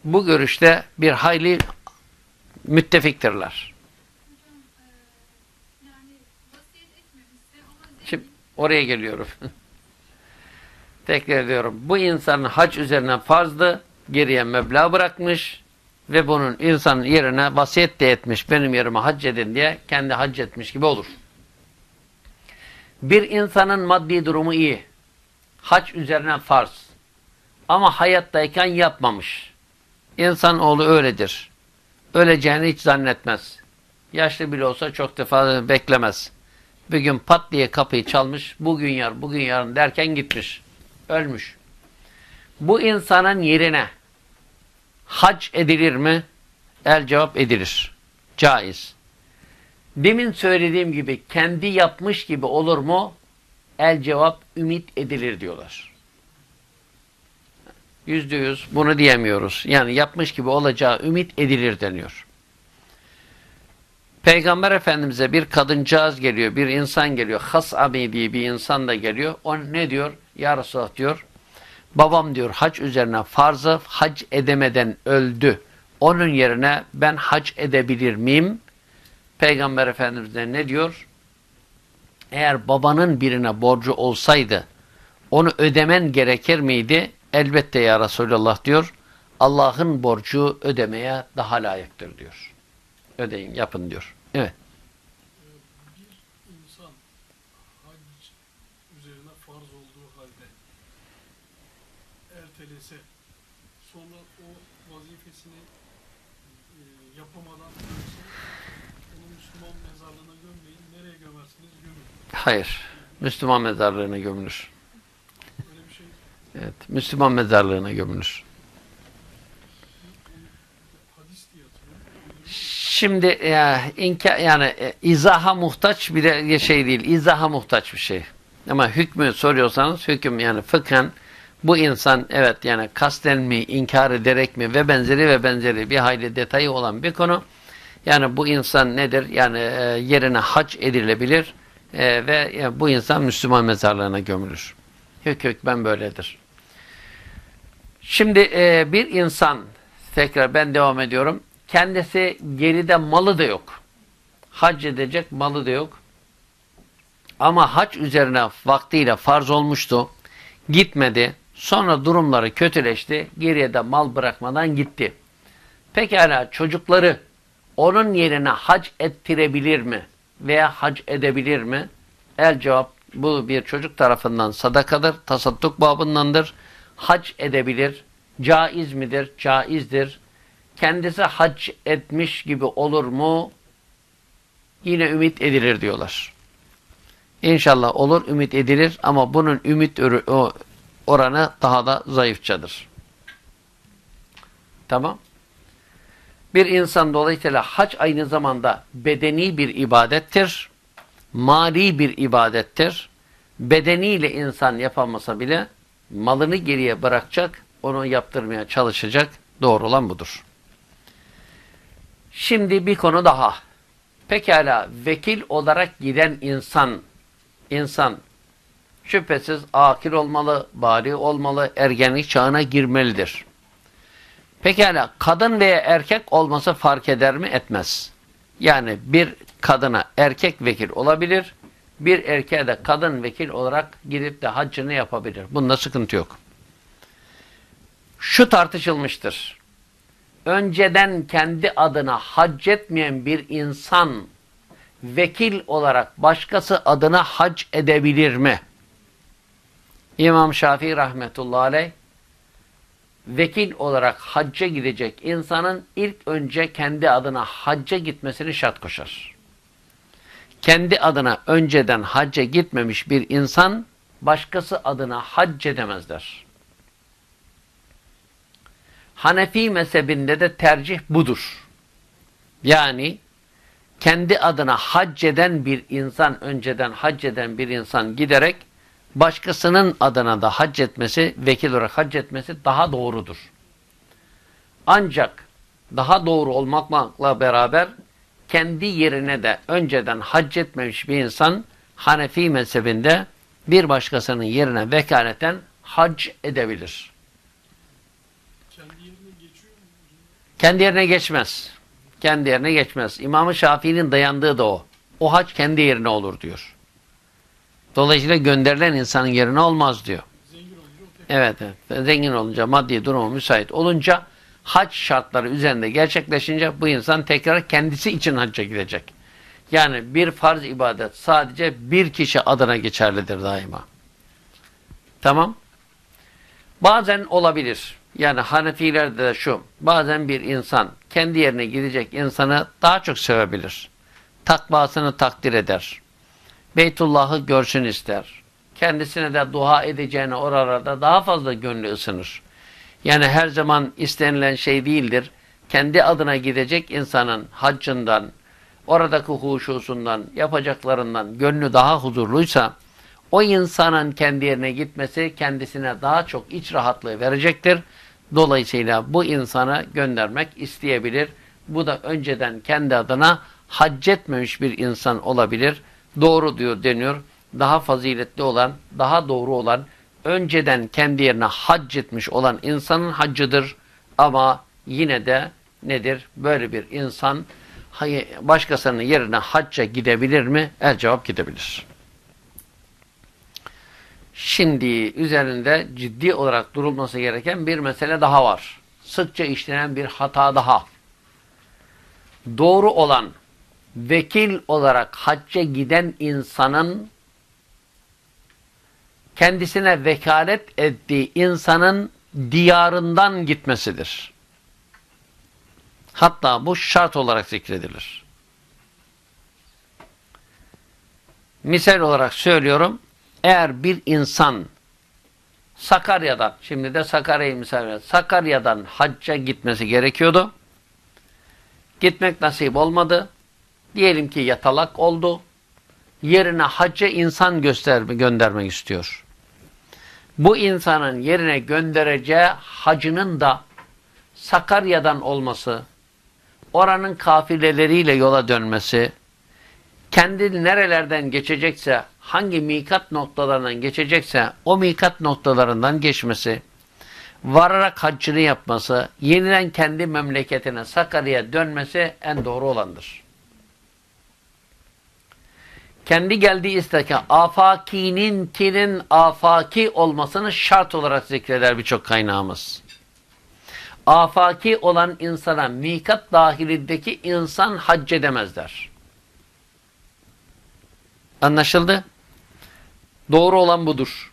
bu görüşte bir hayli müttefiktirler. Şimdi oraya geliyorum. Tekrar ediyorum. Bu insanın hac üzerine farzdı. Geriye meblağ bırakmış ve bunun insanın yerine vasiyet de etmiş. Benim yerime hac edin diye kendi hac etmiş gibi olur. Bir insanın maddi durumu iyi. Hac üzerine farz. Ama hayattayken yapmamış. İnsan oğlu öyledir. Öleceğini hiç zannetmez. Yaşlı bile olsa çok defa beklemez. Bir gün pat diye kapıyı çalmış. Bugün yarın, bugün yarın derken gitmiş. Ölmüş. Bu insanın yerine hac edilir mi? El cevap edilir. Caiz. Demin söylediğim gibi kendi yapmış gibi olur mu? El cevap ümit edilir diyorlar. Yüzde yüz bunu diyemiyoruz. Yani yapmış gibi olacağı ümit edilir deniyor. Peygamber Efendimiz'e bir kadıncağız geliyor, bir insan geliyor. Has abi diye bir insan da geliyor. O ne diyor? Ya Resulallah diyor. Babam diyor hac üzerine farzı hac edemeden öldü. Onun yerine ben hac edebilir miyim? Peygamber Efendimiz de ne diyor? Eğer babanın birine borcu olsaydı onu ödemen gerekir miydi? Elbette ya Resulallah diyor. Allah'ın borcu ödemeye daha layıktır diyor. Ödeyin, yapın diyor. Evet. bir insan hac üzerine farz olduğu halde ertelese sonra o vazifesini e, yapamadan ölse onun Müslüman mezarlığına gömmeyin. Nereye gömersiniz gömün. Hayır. Müslüman mezarlığına gömülür. Evet. Müslüman mezarlığına gömülür. Şimdi ya, inka, yani e, izaha muhtaç bir şey değil. İzaha muhtaç bir şey. Ama hükmü soruyorsanız hüküm yani fıkhen bu insan evet yani kasten mi, inkar ederek mi ve benzeri ve benzeri bir hayli detayı olan bir konu. Yani bu insan nedir? Yani e, yerine hac edilebilir e, ve e, bu insan Müslüman mezarlığına gömülür. Hük hükmen böyledir. Şimdi e, bir insan tekrar ben devam ediyorum. Kendisi geride malı da yok. Hac edecek malı da yok. Ama hac üzerine vaktiyle farz olmuştu. Gitmedi. Sonra durumları kötüleşti. Geriye de mal bırakmadan gitti. Pekala çocukları onun yerine hac ettirebilir mi? Veya hac edebilir mi? El cevap bu bir çocuk tarafından sadakadır. Tasadduk babındandır. Hac edebilir. Caiz midir? Caizdir. Kendisi hac etmiş gibi olur mu? Yine ümit edilir diyorlar. İnşallah olur, ümit edilir ama bunun ümit oranı daha da zayıfçadır. Tamam. Bir insan dolayısıyla hac aynı zamanda bedeni bir ibadettir. Mali bir ibadettir. Bedeniyle insan yapamasa bile malını geriye bırakacak, onu yaptırmaya çalışacak. Doğru olan budur. Şimdi bir konu daha. Pekala vekil olarak giden insan insan şüphesiz akil olmalı, bari olmalı, ergenlik çağına girmelidir. Pekala kadın veya erkek olması fark eder mi? Etmez. Yani bir kadına erkek vekil olabilir, bir erkeğe de kadın vekil olarak gidip de haccını yapabilir. Bunda sıkıntı yok. Şu tartışılmıştır. Önceden kendi adına hac etmeyen bir insan vekil olarak başkası adına hac edebilir mi? İmam Şafii rahmetullahi aleyh vekil olarak hacca gidecek insanın ilk önce kendi adına hacca gitmesini şart koşar. Kendi adına önceden hacca gitmemiş bir insan başkası adına hac edemezler. Hanefi mezhebinde de tercih budur. Yani kendi adına hac eden bir insan, önceden hac eden bir insan giderek başkasının adına da hac etmesi, vekil olarak hac etmesi daha doğrudur. Ancak daha doğru olmakla beraber kendi yerine de önceden hac etmemiş bir insan Hanefi mezhebinde bir başkasının yerine vekaleten hac edebilir. Kendi yerine geçiyor mu? Kendi yerine geçmez. Kendi yerine geçmez. İmam-ı Şafii'nin dayandığı da o. O hac kendi yerine olur diyor. Dolayısıyla gönderilen insanın yerine olmaz diyor. Evet, evet. Zengin olunca, maddi durumu müsait olunca hac şartları üzerinde gerçekleşince bu insan tekrar kendisi için hacca gidecek. Yani bir farz ibadet sadece bir kişi adına geçerlidir daima. Tamam. Bazen olabilir. Yani Hanefilerde de şu. Bazen bir insan kendi yerine gidecek insanı daha çok sevebilir. Takvasını takdir eder. Beytullah'ı görsün ister. Kendisine de dua edeceğine oralarda daha fazla gönlü ısınır. Yani her zaman istenilen şey değildir. Kendi adına gidecek insanın haccından, oradaki huşusundan, yapacaklarından gönlü daha huzurluysa, o insanın kendi yerine gitmesi kendisine daha çok iç rahatlığı verecektir. Dolayısıyla bu insana göndermek isteyebilir. Bu da önceden kendi adına hac etmemiş bir insan olabilir. Doğru diyor deniyor. Daha faziletli olan, daha doğru olan, önceden kendi yerine hac etmiş olan insanın haccıdır. Ama yine de nedir? Böyle bir insan başkasının yerine hacca gidebilir mi? El cevap gidebilir. Şimdi üzerinde ciddi olarak durulması gereken bir mesele daha var. Sıkça işlenen bir hata daha. Doğru olan vekil olarak hacca giden insanın kendisine vekalet ettiği insanın diyarından gitmesidir. Hatta bu şart olarak zikredilir. misal olarak söylüyorum. Eğer bir insan Sakarya'dan, şimdi de Sakarya'yı misal veriyorum. Sakarya'dan hacca gitmesi gerekiyordu. Gitmek nasip olmadı. Diyelim ki yatalak oldu. Yerine hacca insan gösterme, göndermek istiyor. Bu insanın yerine göndereceği hacının da Sakarya'dan olması, oranın kafileleriyle yola dönmesi, kendi nerelerden geçecekse, hangi mikat noktalarından geçecekse o mikat noktalarından geçmesi, vararak haccını yapması, yeniden kendi memleketine Sakarya'ya dönmesi en doğru olandır. Kendi geldiği isteka afakinin tinin afaki olmasını şart olarak zikreder birçok kaynağımız. Afaki olan insana mikat dahilindeki insan hac edemezler. Anlaşıldı? Doğru olan budur.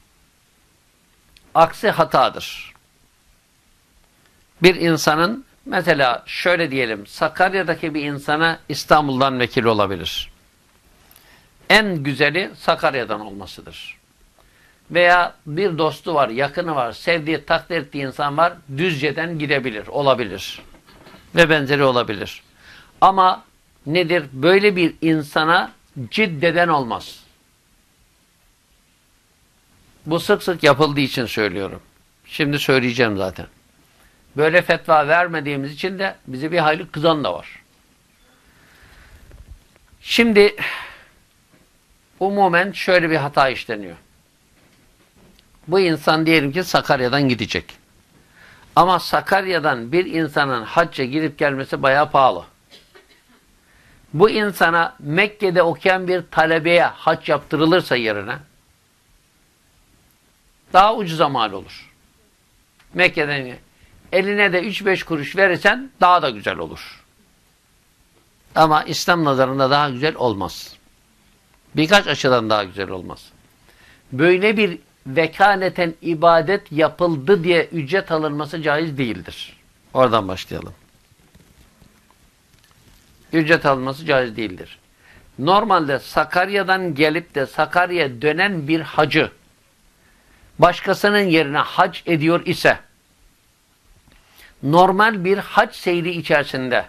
Aksi hatadır. Bir insanın mesela şöyle diyelim Sakarya'daki bir insana İstanbul'dan vekil olabilir. En güzeli Sakarya'dan olmasıdır. Veya bir dostu var, yakını var, sevdiği, takdir ettiği insan var, Düzce'den gidebilir, olabilir. Ve benzeri olabilir. Ama nedir? Böyle bir insana ciddeden olmaz. Bu sık sık yapıldığı için söylüyorum. Şimdi söyleyeceğim zaten. Böyle fetva vermediğimiz için de bize bir hayli kızan da var. Şimdi umumen şöyle bir hata işleniyor. Bu insan diyelim ki Sakarya'dan gidecek. Ama Sakarya'dan bir insanın hacca gidip gelmesi bayağı pahalı. Bu insana Mekke'de okuyan bir talebeye hac yaptırılırsa yerine daha ucuza mal olur. Mekke'den eline de 3-5 kuruş verirsen daha da güzel olur. Ama İslam nazarında daha güzel olmaz. Birkaç açıdan daha güzel olmaz. Böyle bir vekaleten ibadet yapıldı diye ücret alınması caiz değildir. Oradan başlayalım. Ücret alınması caiz değildir. Normalde Sakarya'dan gelip de Sakarya'ya dönen bir hacı başkasının yerine hac ediyor ise normal bir hac seyri içerisinde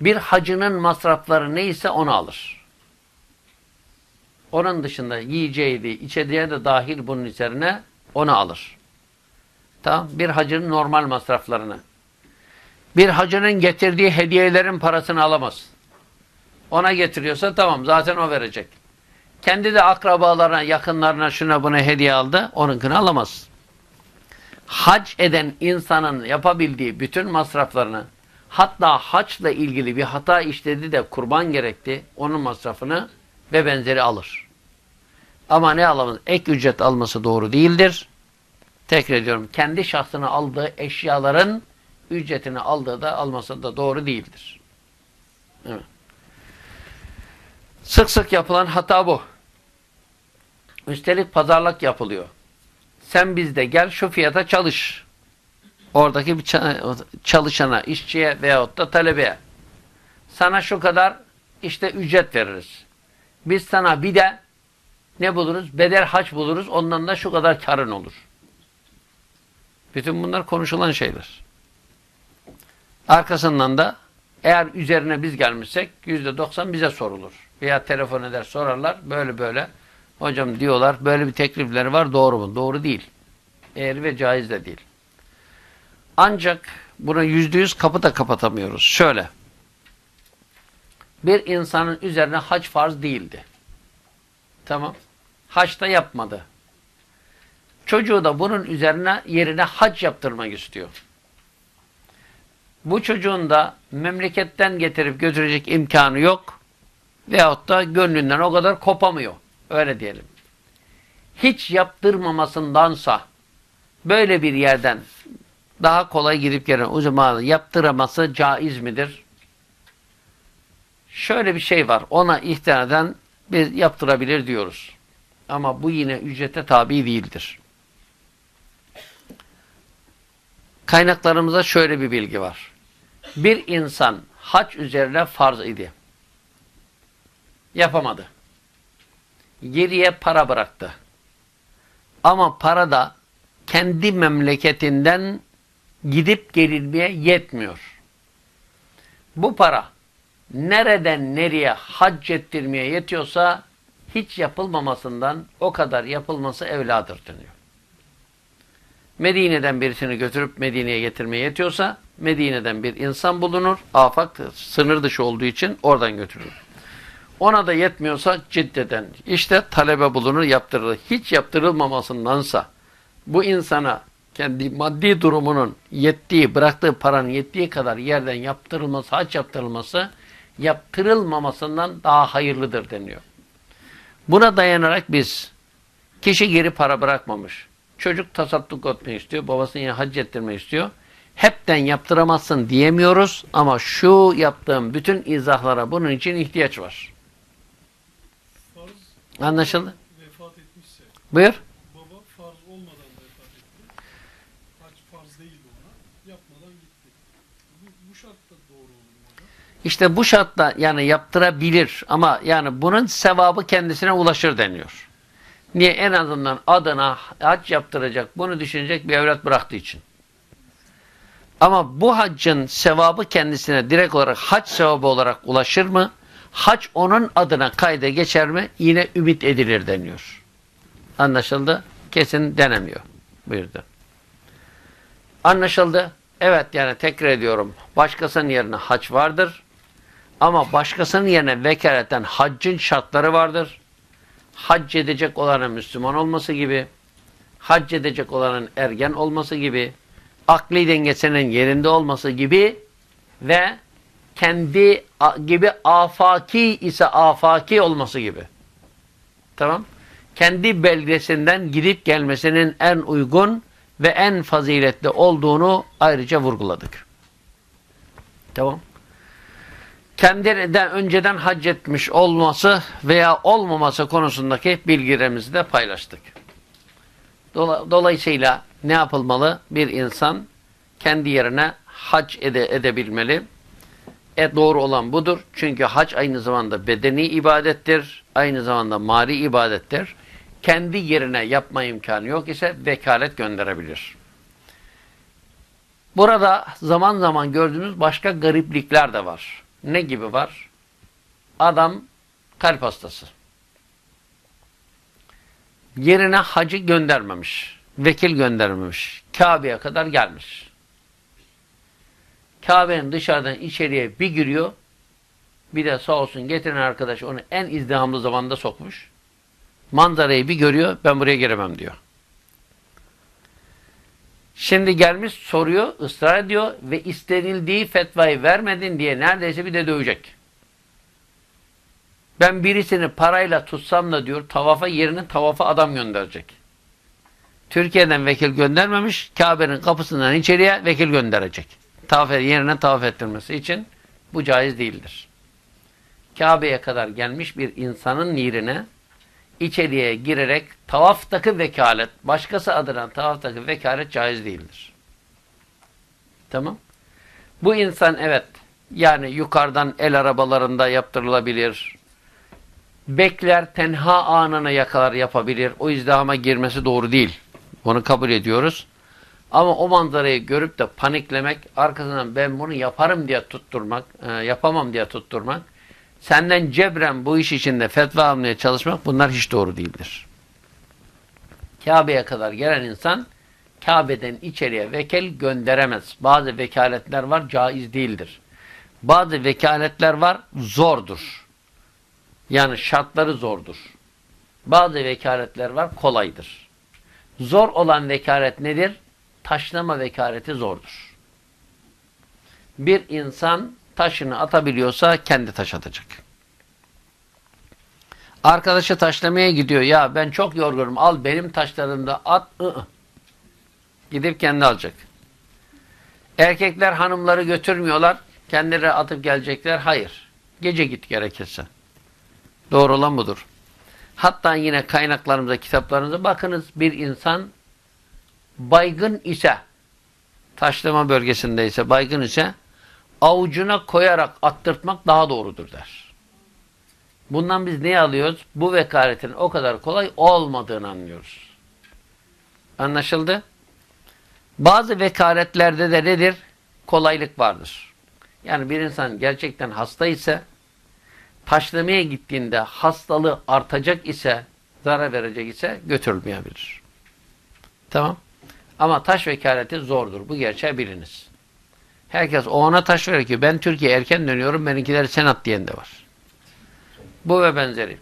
bir hacının masrafları neyse onu alır. Onun dışında yiyeceğiydi, içeceği de dahil bunun üzerine onu alır. Tamam. Bir hacının normal masraflarını. Bir hacının getirdiği hediyelerin parasını alamaz. Ona getiriyorsa tamam zaten o verecek. Kendi de akrabalarına, yakınlarına şuna buna hediye aldı. Onunkini alamaz. Hac eden insanın yapabildiği bütün masraflarını hatta haçla ilgili bir hata işledi de kurban gerekti. Onun masrafını ve benzeri alır. Ama ne alamaz? Ek ücret alması doğru değildir. Tekrar ediyorum. Kendi şahsına aldığı eşyaların ücretini aldığı da alması da doğru değildir. Evet. Sık sık yapılan hata bu. Üstelik pazarlık yapılıyor. Sen bizde gel şu fiyata çalış. Oradaki bir çalışana, işçiye veyahut da talebeye. Sana şu kadar işte ücret veririz. Biz sana bir de ne buluruz? Bedel haç buluruz. Ondan da şu kadar karın olur. Bütün bunlar konuşulan şeyler. Arkasından da eğer üzerine biz gelmişsek yüzde doksan bize sorulur. Veya telefon eder sorarlar. Böyle böyle. Hocam diyorlar böyle bir teklifleri var. Doğru mu? Doğru değil. Eğer ve caiz de değil. Ancak buna yüzde yüz kapı da kapatamıyoruz. Şöyle. Bir insanın üzerine hac farz değildi. Tamam. Hac da yapmadı. Çocuğu da bunun üzerine yerine hac yaptırmak istiyor. Bu çocuğun da memleketten getirip götürecek imkanı yok. Veyahut da gönlünden o kadar kopamıyor. Öyle diyelim. Hiç yaptırmamasındansa böyle bir yerden daha kolay gidip gelen uzmanı yaptıraması caiz midir? Şöyle bir şey var. Ona ihtinaden bir yaptırabilir diyoruz. Ama bu yine ücrete tabi değildir. Kaynaklarımızda şöyle bir bilgi var. Bir insan hac üzerine farz idi. Yapamadı. geriye para bıraktı. Ama para da kendi memleketinden gidip gelilmeye yetmiyor. Bu para nereden nereye hac ettirmeye yetiyorsa hiç yapılmamasından o kadar yapılması evladır deniyor. Medine'den birisini götürüp Medine'ye getirmeye yetiyorsa Medine'den bir insan bulunur. Afak sınır dışı olduğu için oradan götürülür. Ona da yetmiyorsa ciddeden işte talebe bulunur yaptırılır. Hiç yaptırılmamasındansa bu insana kendi maddi durumunun yettiği, bıraktığı paranın yettiği kadar yerden yaptırılması, hac yaptırılması yaptırılmamasından daha hayırlıdır deniyor. Buna dayanarak biz kişi geri para bırakmamış. Çocuk tasadduk etmek istiyor, babasını yine hac ettirmek istiyor. Hepten yaptıramazsın diyemiyoruz ama şu yaptığım bütün izahlara bunun için ihtiyaç var. Farz Anlaşıldı? vefat etmişse, Buyur. baba farz olmadan vefat etti. Hac farz değildi ona. Yapmadan gitti. Bu, şartta doğru olur mu hocam? İşte bu şartla yani yaptırabilir ama yani bunun sevabı kendisine ulaşır deniyor. Niye? En azından adına hac yaptıracak, bunu düşünecek bir evlat bıraktığı için. Ama bu haccın sevabı kendisine direkt olarak hac sevabı olarak ulaşır mı? Hac onun adına kayda geçer mi? Yine ümit edilir deniyor. Anlaşıldı? Kesin denemiyor. Buyurdu. Anlaşıldı? Evet yani tekrar ediyorum. Başkasının yerine hac vardır. Ama başkasının yerine vekaleten haccın şartları vardır. Hac edecek olanın Müslüman olması gibi, hac edecek olanın ergen olması gibi, akli dengesinin yerinde olması gibi ve kendi gibi afaki ise afaki olması gibi. Tamam? Kendi belgesinden gidip gelmesinin en uygun ve en faziletli olduğunu ayrıca vurguladık. Tamam? Kendinden önceden hac etmiş olması veya olmaması konusundaki bilgilerimizi de paylaştık. Dola- Dolayısıyla ne yapılmalı? Bir insan kendi yerine hac ede edebilmeli. E doğru olan budur. Çünkü hac aynı zamanda bedeni ibadettir. Aynı zamanda mali ibadettir. Kendi yerine yapma imkanı yok ise vekalet gönderebilir. Burada zaman zaman gördüğümüz başka gariplikler de var. Ne gibi var? Adam kalp hastası. Yerine hacı göndermemiş. Vekil göndermemiş. Kabe'ye kadar gelmiş. Kabe'nin dışarıdan içeriye bir giriyor. Bir de sağ olsun getiren arkadaş onu en izdihamlı zamanda sokmuş. Manzarayı bir görüyor. Ben buraya giremem diyor. Şimdi gelmiş soruyor, ısrar ediyor ve istenildiği fetvayı vermedin diye neredeyse bir de dövecek. Ben birisini parayla tutsam da diyor tavafa yerine tavafa adam gönderecek. Türkiye'den vekil göndermemiş, Kabe'nin kapısından içeriye vekil gönderecek. Tavaf yerine tavaf ettirmesi için bu caiz değildir. Kabe'ye kadar gelmiş bir insanın nirine içeriye girerek tavaftaki vekalet, başkası adına tavaftaki vekalet caiz değildir. Tamam. Bu insan evet, yani yukarıdan el arabalarında yaptırılabilir. Bekler, tenha anına yakalar yapabilir. O izdihama girmesi doğru değil. Onu kabul ediyoruz. Ama o manzarayı görüp de paniklemek, arkasından ben bunu yaparım diye tutturmak, e, yapamam diye tutturmak, senden cebren bu iş içinde fetva almaya çalışmak bunlar hiç doğru değildir. Kabe'ye kadar gelen insan Kabe'den içeriye vekil gönderemez. Bazı vekaletler var caiz değildir. Bazı vekaletler var zordur. Yani şartları zordur. Bazı vekaletler var kolaydır. Zor olan vekalet nedir? Taşlama vekaleti zordur. Bir insan taşını atabiliyorsa kendi taş atacak. Arkadaşı taşlamaya gidiyor. Ya ben çok yorgunum. Al benim taşlarını da at. I -ı. Gidip kendi alacak. Erkekler hanımları götürmüyorlar. Kendileri atıp gelecekler. Hayır. Gece git gerekirse. Doğru olan budur. Hatta yine kaynaklarımıza, kitaplarımıza bakınız. Bir insan baygın ise taşlama bölgesindeyse baygın ise avucuna koyarak attırtmak daha doğrudur der. Bundan biz ne alıyoruz? Bu vekaletin o kadar kolay olmadığını anlıyoruz. Anlaşıldı? Bazı vekaletlerde de nedir? Kolaylık vardır. Yani bir insan gerçekten hasta ise taşlamaya gittiğinde hastalığı artacak ise zarar verecek ise götürülmeyebilir. Tamam. Ama taş vekaleti zordur. Bu gerçeği biliniz. Herkes o ona taş verir ki ben Türkiye erken dönüyorum benimkileri sen at diyen de var. Bu ve benzeri.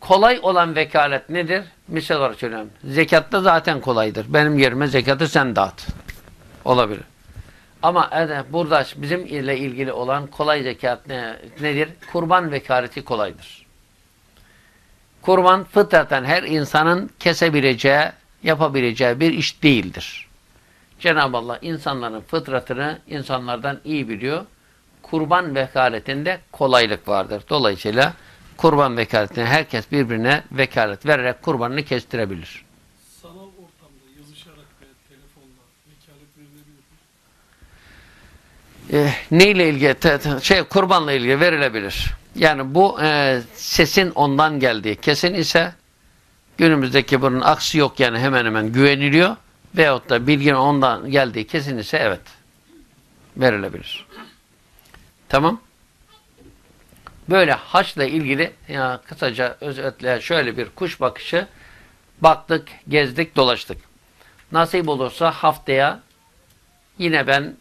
Kolay olan vekalet nedir? Misal olarak söylüyorum. Zekatta zaten kolaydır. Benim yerime zekatı sen dağıt. Olabilir. Ama burada bizim ile ilgili olan kolay zekat ne, nedir? Kurban vekaleti kolaydır. Kurban fıtraten her insanın kesebileceği, yapabileceği bir iş değildir. Cenab-ı Allah insanların fıtratını insanlardan iyi biliyor. Kurban vekaletinde kolaylık vardır. Dolayısıyla kurban vekaletine herkes birbirine vekalet vererek kurbanını kestirebilir. Sanal ortamda yazışarak ve telefonla vekalet verilebilir mi? e, neyle ilgili te- te- şey kurbanla ilgili verilebilir. Yani bu e, sesin ondan geldiği kesin ise günümüzdeki bunun aksi yok yani hemen hemen güveniliyor veyahut da bilginin ondan geldiği kesin ise evet verilebilir. Tamam. Böyle haçla ilgili ya kısaca özetle şöyle bir kuş bakışı baktık, gezdik, dolaştık. Nasip olursa haftaya yine ben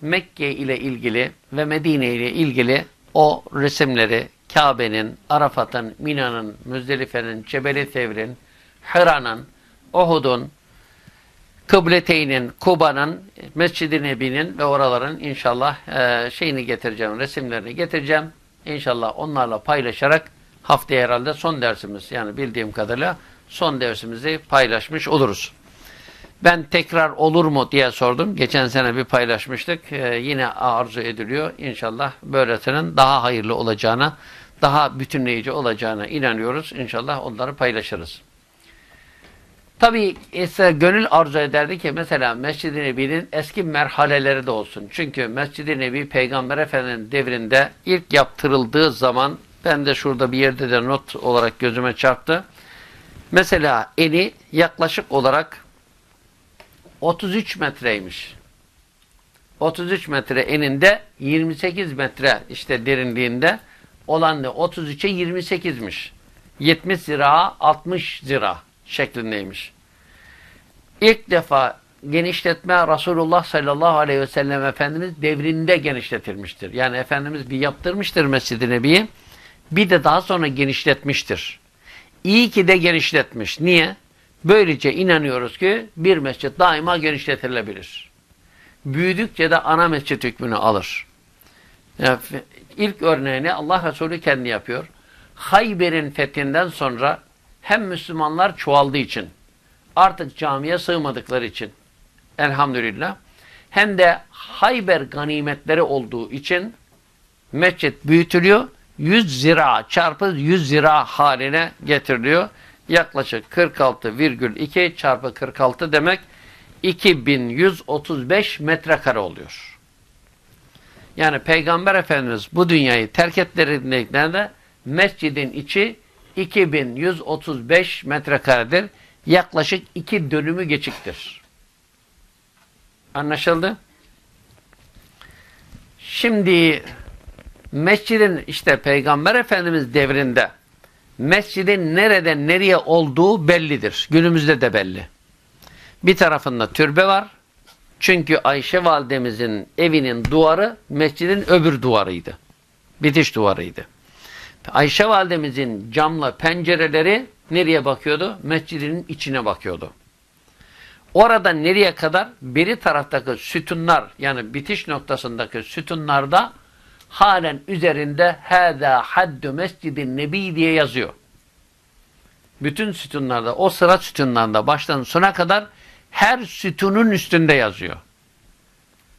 Mekke ile ilgili ve Medine ile ilgili o resimleri Kabe'nin, Arafat'ın, Mina'nın, Müzdelife'nin, Cebeli Sevr'in, Hira'nın, Uhud'un, Kıbleteynin, Kuba'nın, Mescid-i Nebi'nin ve oraların inşallah e, şeyini getireceğim, resimlerini getireceğim. İnşallah onlarla paylaşarak haftaya herhalde son dersimiz yani bildiğim kadarıyla son dersimizi paylaşmış oluruz. Ben tekrar olur mu diye sordum. Geçen sene bir paylaşmıştık. Ee, yine arzu ediliyor. İnşallah böylesinin daha hayırlı olacağına, daha bütünleyici olacağına inanıyoruz. İnşallah onları paylaşırız. Tabii ise gönül arzu ederdi ki mesela Mescid-i Nebi'nin eski merhaleleri de olsun. Çünkü Mescid-i Nebi Peygamber Efendimiz'in devrinde ilk yaptırıldığı zaman ben de şurada bir yerde de not olarak gözüme çarptı. Mesela eni yaklaşık olarak 33 metreymiş. 33 metre eninde 28 metre işte derinliğinde olan da 33'e 28'miş. 70 zira 60 zira şeklindeymiş. İlk defa genişletme Resulullah sallallahu aleyhi ve sellem Efendimiz devrinde genişletilmiştir. Yani Efendimiz bir yaptırmıştır Mescid-i Nebi'yi. Bir de daha sonra genişletmiştir. İyi ki de genişletmiş. Niye? Böylece inanıyoruz ki bir mescit daima genişletilebilir. Büyüdükçe de ana mescit hükmünü alır. Yani ilk örneğini Allah Resulü kendi yapıyor. Hayber'in fethinden sonra hem Müslümanlar çoğaldığı için artık camiye sığmadıkları için elhamdülillah hem de Hayber ganimetleri olduğu için mescit büyütülüyor. 100 zira çarpı 100 zira haline getiriliyor. Yaklaşık 46,2 çarpı 46 demek 2135 metrekare oluyor. Yani Peygamber Efendimiz bu dünyayı terk ettiklerinde mescidin içi 2135 metrekaredir. Yaklaşık iki dönümü geçiktir. Anlaşıldı? Şimdi mescidin işte Peygamber Efendimiz devrinde mescidin nereden nereye olduğu bellidir. Günümüzde de belli. Bir tarafında türbe var. Çünkü Ayşe validemizin evinin duvarı mescidin öbür duvarıydı. Bitiş duvarıydı. Ayşe validemizin camla pencereleri nereye bakıyordu? Mescidin içine bakıyordu. Orada nereye kadar? Biri taraftaki sütunlar yani bitiş noktasındaki sütunlarda halen üzerinde hâzâ haddü mescidin nebi diye yazıyor. Bütün sütunlarda, o sıra sütunlarında baştan sona kadar her sütunun üstünde yazıyor.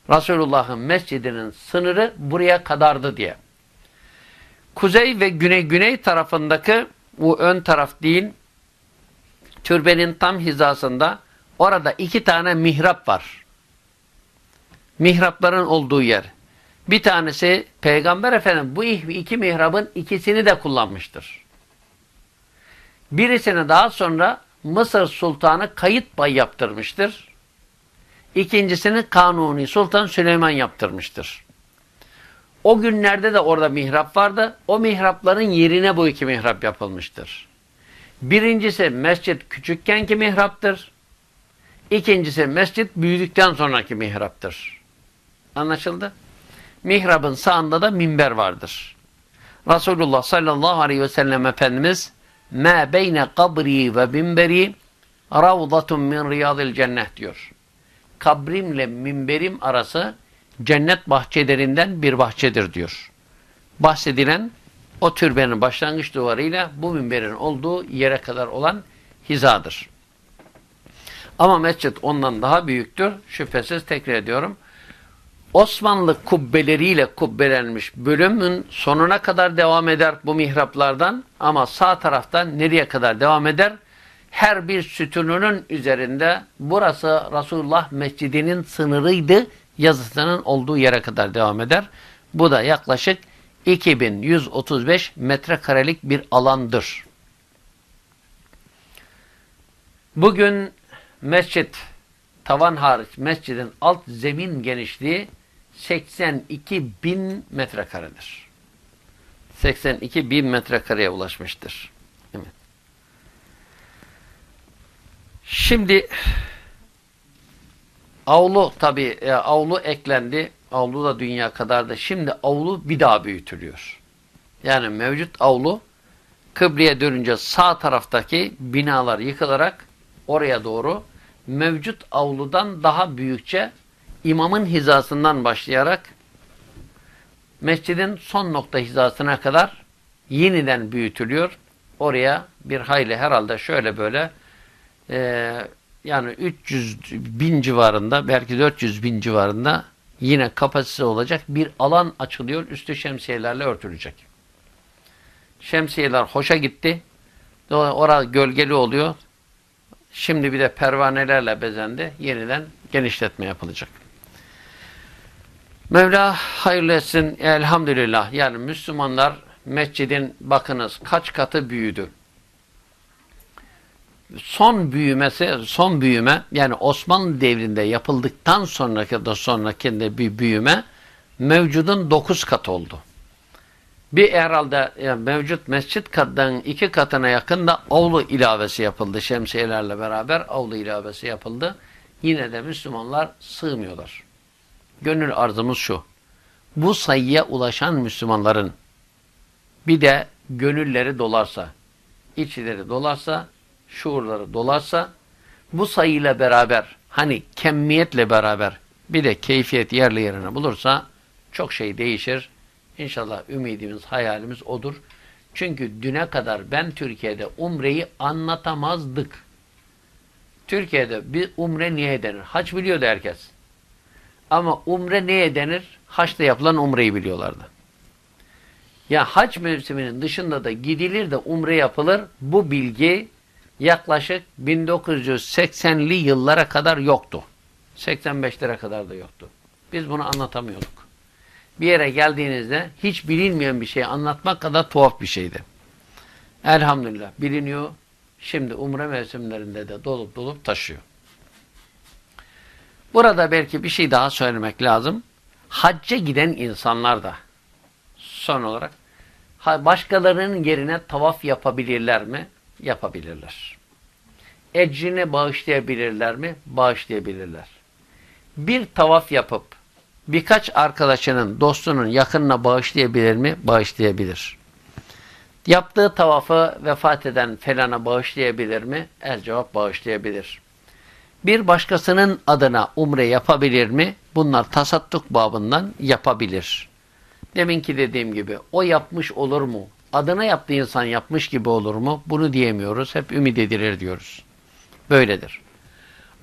Resulullah'ın mescidinin sınırı buraya kadardı diye. Kuzey ve güney güney tarafındaki bu ön taraf değil, türbenin tam hizasında orada iki tane mihrap var. Mihrapların olduğu yer. Bir tanesi Peygamber Efendimiz bu iki mihrabın ikisini de kullanmıştır. Birisini daha sonra Mısır Sultanı kayıt bay yaptırmıştır. İkincisini Kanuni Sultan Süleyman yaptırmıştır. O günlerde de orada mihrap vardı. O mihrapların yerine bu iki mihrap yapılmıştır. Birincisi mescit küçükkenki mihraptır. İkincisi mescit büyüdükten sonraki mihraptır. Anlaşıldı? Mihrabın sağında da minber vardır. Resulullah sallallahu aleyhi ve sellem Efendimiz beyne kabri ve minberi ravdatun min riyadil cennet diyor. Kabrimle minberim arası cennet bahçelerinden bir bahçedir diyor. Bahsedilen o türbenin başlangıç duvarıyla bu minberin olduğu yere kadar olan hizadır. Ama mescit ondan daha büyüktür. Şüphesiz tekrar ediyorum. Osmanlı kubbeleriyle kubbelenmiş bölümün sonuna kadar devam eder bu mihraplardan ama sağ taraftan nereye kadar devam eder? Her bir sütununun üzerinde burası Resulullah Mescidi'nin sınırıydı yazısının olduğu yere kadar devam eder. Bu da yaklaşık 2135 metrekarelik bir alandır. Bugün mescit tavan hariç mescidin alt zemin genişliği 82 bin metrekaredir. 82 bin metrekareye ulaşmıştır. Evet. Şimdi avlu tabi e, avlu eklendi. Avlu da dünya kadardı. Şimdi avlu bir daha büyütülüyor. Yani mevcut avlu kıbleye dönünce sağ taraftaki binalar yıkılarak oraya doğru mevcut avludan daha büyükçe imamın hizasından başlayarak mescidin son nokta hizasına kadar yeniden büyütülüyor. Oraya bir hayli herhalde şöyle böyle e, yani 300 bin civarında belki 400 bin civarında yine kapasite olacak bir alan açılıyor. Üstü şemsiyelerle örtülecek. Şemsiyeler hoşa gitti. Orada gölgeli oluyor. Şimdi bir de pervanelerle bezendi. Yeniden genişletme yapılacak. Mevla hayırlı etsin. Elhamdülillah. Yani Müslümanlar mescidin bakınız kaç katı büyüdü. Son büyümesi, son büyüme yani Osmanlı devrinde yapıldıktan sonraki da sonraki de bir büyüme mevcudun dokuz kat oldu. Bir herhalde yani mevcut mescit katının iki katına yakın da avlu ilavesi yapıldı. Şemsiyelerle beraber avlu ilavesi yapıldı. Yine de Müslümanlar sığmıyorlar. Gönül arzımız şu. Bu sayıya ulaşan Müslümanların bir de gönülleri dolarsa, içleri dolarsa, şuurları dolarsa bu sayıyla beraber hani kemmiyetle beraber bir de keyfiyet yerli yerine bulursa çok şey değişir. İnşallah ümidimiz, hayalimiz odur. Çünkü düne kadar ben Türkiye'de umreyi anlatamazdık. Türkiye'de bir umre niye denir? Haç biliyordu herkes. Ama umre neye denir? Haçta yapılan umreyi biliyorlardı. Ya hac mevsiminin dışında da gidilir de umre yapılır. Bu bilgi yaklaşık 1980'li yıllara kadar yoktu. 85'lere kadar da yoktu. Biz bunu anlatamıyorduk. Bir yere geldiğinizde hiç bilinmeyen bir şeyi anlatmak kadar tuhaf bir şeydi. Elhamdülillah biliniyor. Şimdi umre mevsimlerinde de dolup dolup taşıyor. Burada belki bir şey daha söylemek lazım. Hacca giden insanlar da son olarak başkalarının yerine tavaf yapabilirler mi? Yapabilirler. Ecrini bağışlayabilirler mi? Bağışlayabilirler. Bir tavaf yapıp birkaç arkadaşının, dostunun yakınına bağışlayabilir mi? Bağışlayabilir. Yaptığı tavafı vefat eden felana bağışlayabilir mi? El cevap bağışlayabilir. Bir başkasının adına umre yapabilir mi? Bunlar tasadduk babından yapabilir. Deminki dediğim gibi o yapmış olur mu? Adına yaptığı insan yapmış gibi olur mu? Bunu diyemiyoruz. Hep ümit edilir diyoruz. Böyledir.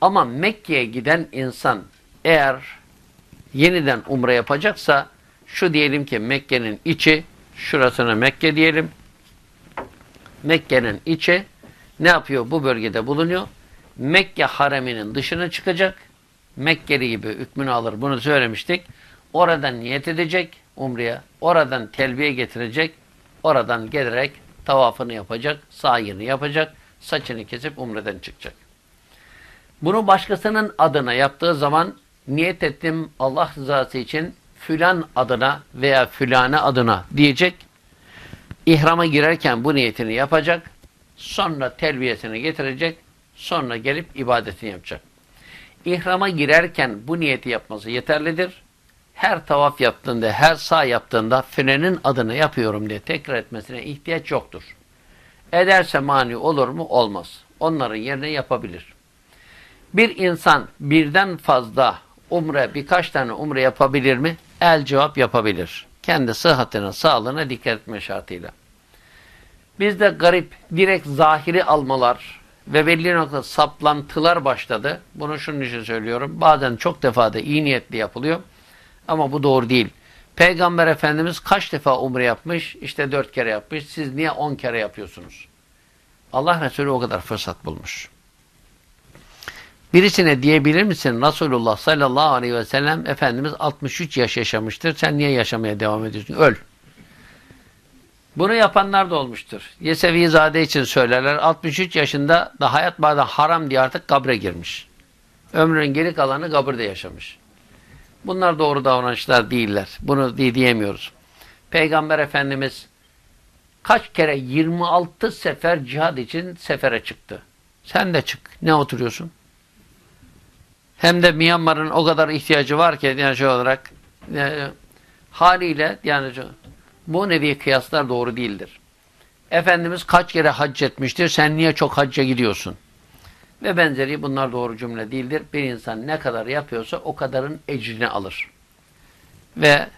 Ama Mekke'ye giden insan eğer yeniden umre yapacaksa şu diyelim ki Mekke'nin içi şurasına Mekke diyelim. Mekke'nin içi ne yapıyor? Bu bölgede bulunuyor. Mekke hareminin dışına çıkacak. Mekkeli gibi hükmünü alır. Bunu söylemiştik. Oradan niyet edecek umreye. Oradan telbiye getirecek. Oradan gelerek tavafını yapacak. Sayını yapacak. Saçını kesip umreden çıkacak. Bunu başkasının adına yaptığı zaman niyet ettim Allah rızası için filan adına veya fülane adına diyecek. İhrama girerken bu niyetini yapacak. Sonra telbiyesini getirecek. Sonra gelip ibadetini yapacak. İhrama girerken bu niyeti yapması yeterlidir. Her tavaf yaptığında, her sağ yaptığında frenin adını yapıyorum diye tekrar etmesine ihtiyaç yoktur. Ederse mani olur mu? Olmaz. Onların yerine yapabilir. Bir insan birden fazla umre, birkaç tane umre yapabilir mi? El cevap yapabilir. Kendi sıhhatine, sağlığına dikkat etme şartıyla. Bizde garip, direkt zahiri almalar ve belli nokta saplantılar başladı. Bunu şunun için söylüyorum. Bazen çok defa da iyi niyetli yapılıyor. Ama bu doğru değil. Peygamber Efendimiz kaç defa umre yapmış? İşte dört kere yapmış. Siz niye on kere yapıyorsunuz? Allah Resulü o kadar fırsat bulmuş. Birisine diyebilir misin Resulullah sallallahu aleyhi ve sellem Efendimiz 63 yaş yaşamıştır. Sen niye yaşamaya devam ediyorsun? Öl. Bunu yapanlar da olmuştur. Yesevi Zade için söylerler. 63 yaşında da hayat bazen haram diye artık kabre girmiş. Ömrünün geri kalanı kabirde yaşamış. Bunlar doğru davranışlar değiller. Bunu diyemiyoruz. Peygamber Efendimiz kaç kere 26 sefer cihad için sefere çıktı. Sen de çık. Ne oturuyorsun? Hem de Myanmar'ın o kadar ihtiyacı var ki yani şey olarak yani, haliyle yani bu nevi kıyaslar doğru değildir. Efendimiz kaç kere hac etmiştir? Sen niye çok hacca gidiyorsun? Ve benzeri bunlar doğru cümle değildir. Bir insan ne kadar yapıyorsa o kadarın ecrini alır. Ve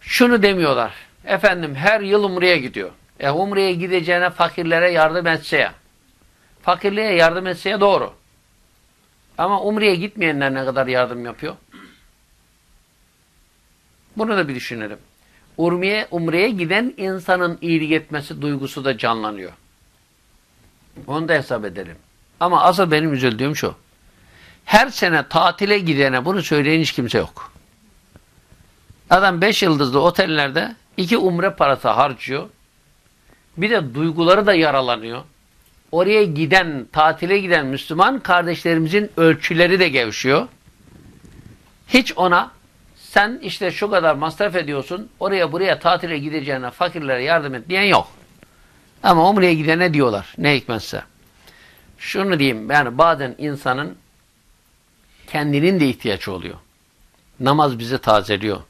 şunu demiyorlar. Efendim her yıl Umre'ye gidiyor. E Umre'ye gideceğine fakirlere yardım etseye. Fakirliğe yardım etseye doğru. Ama Umre'ye gitmeyenler ne kadar yardım yapıyor? Bunu da bir düşünelim. Umre'ye Umre'ye giden insanın iyilik etmesi duygusu da canlanıyor. Onu da hesap edelim. Ama asıl benim üzüldüğüm şu. Her sene tatile gidene bunu söyleyen hiç kimse yok. Adam beş yıldızlı otellerde iki umre parası harcıyor. Bir de duyguları da yaralanıyor. Oraya giden, tatile giden Müslüman kardeşlerimizin ölçüleri de gevşiyor. Hiç ona sen işte şu kadar masraf ediyorsun, oraya buraya tatile gideceğine fakirlere yardım et diyen yok. Ama umreye gidene diyorlar. Ne hikmetse. Şunu diyeyim, yani bazen insanın kendinin de ihtiyaç oluyor. Namaz bizi tazeliyor.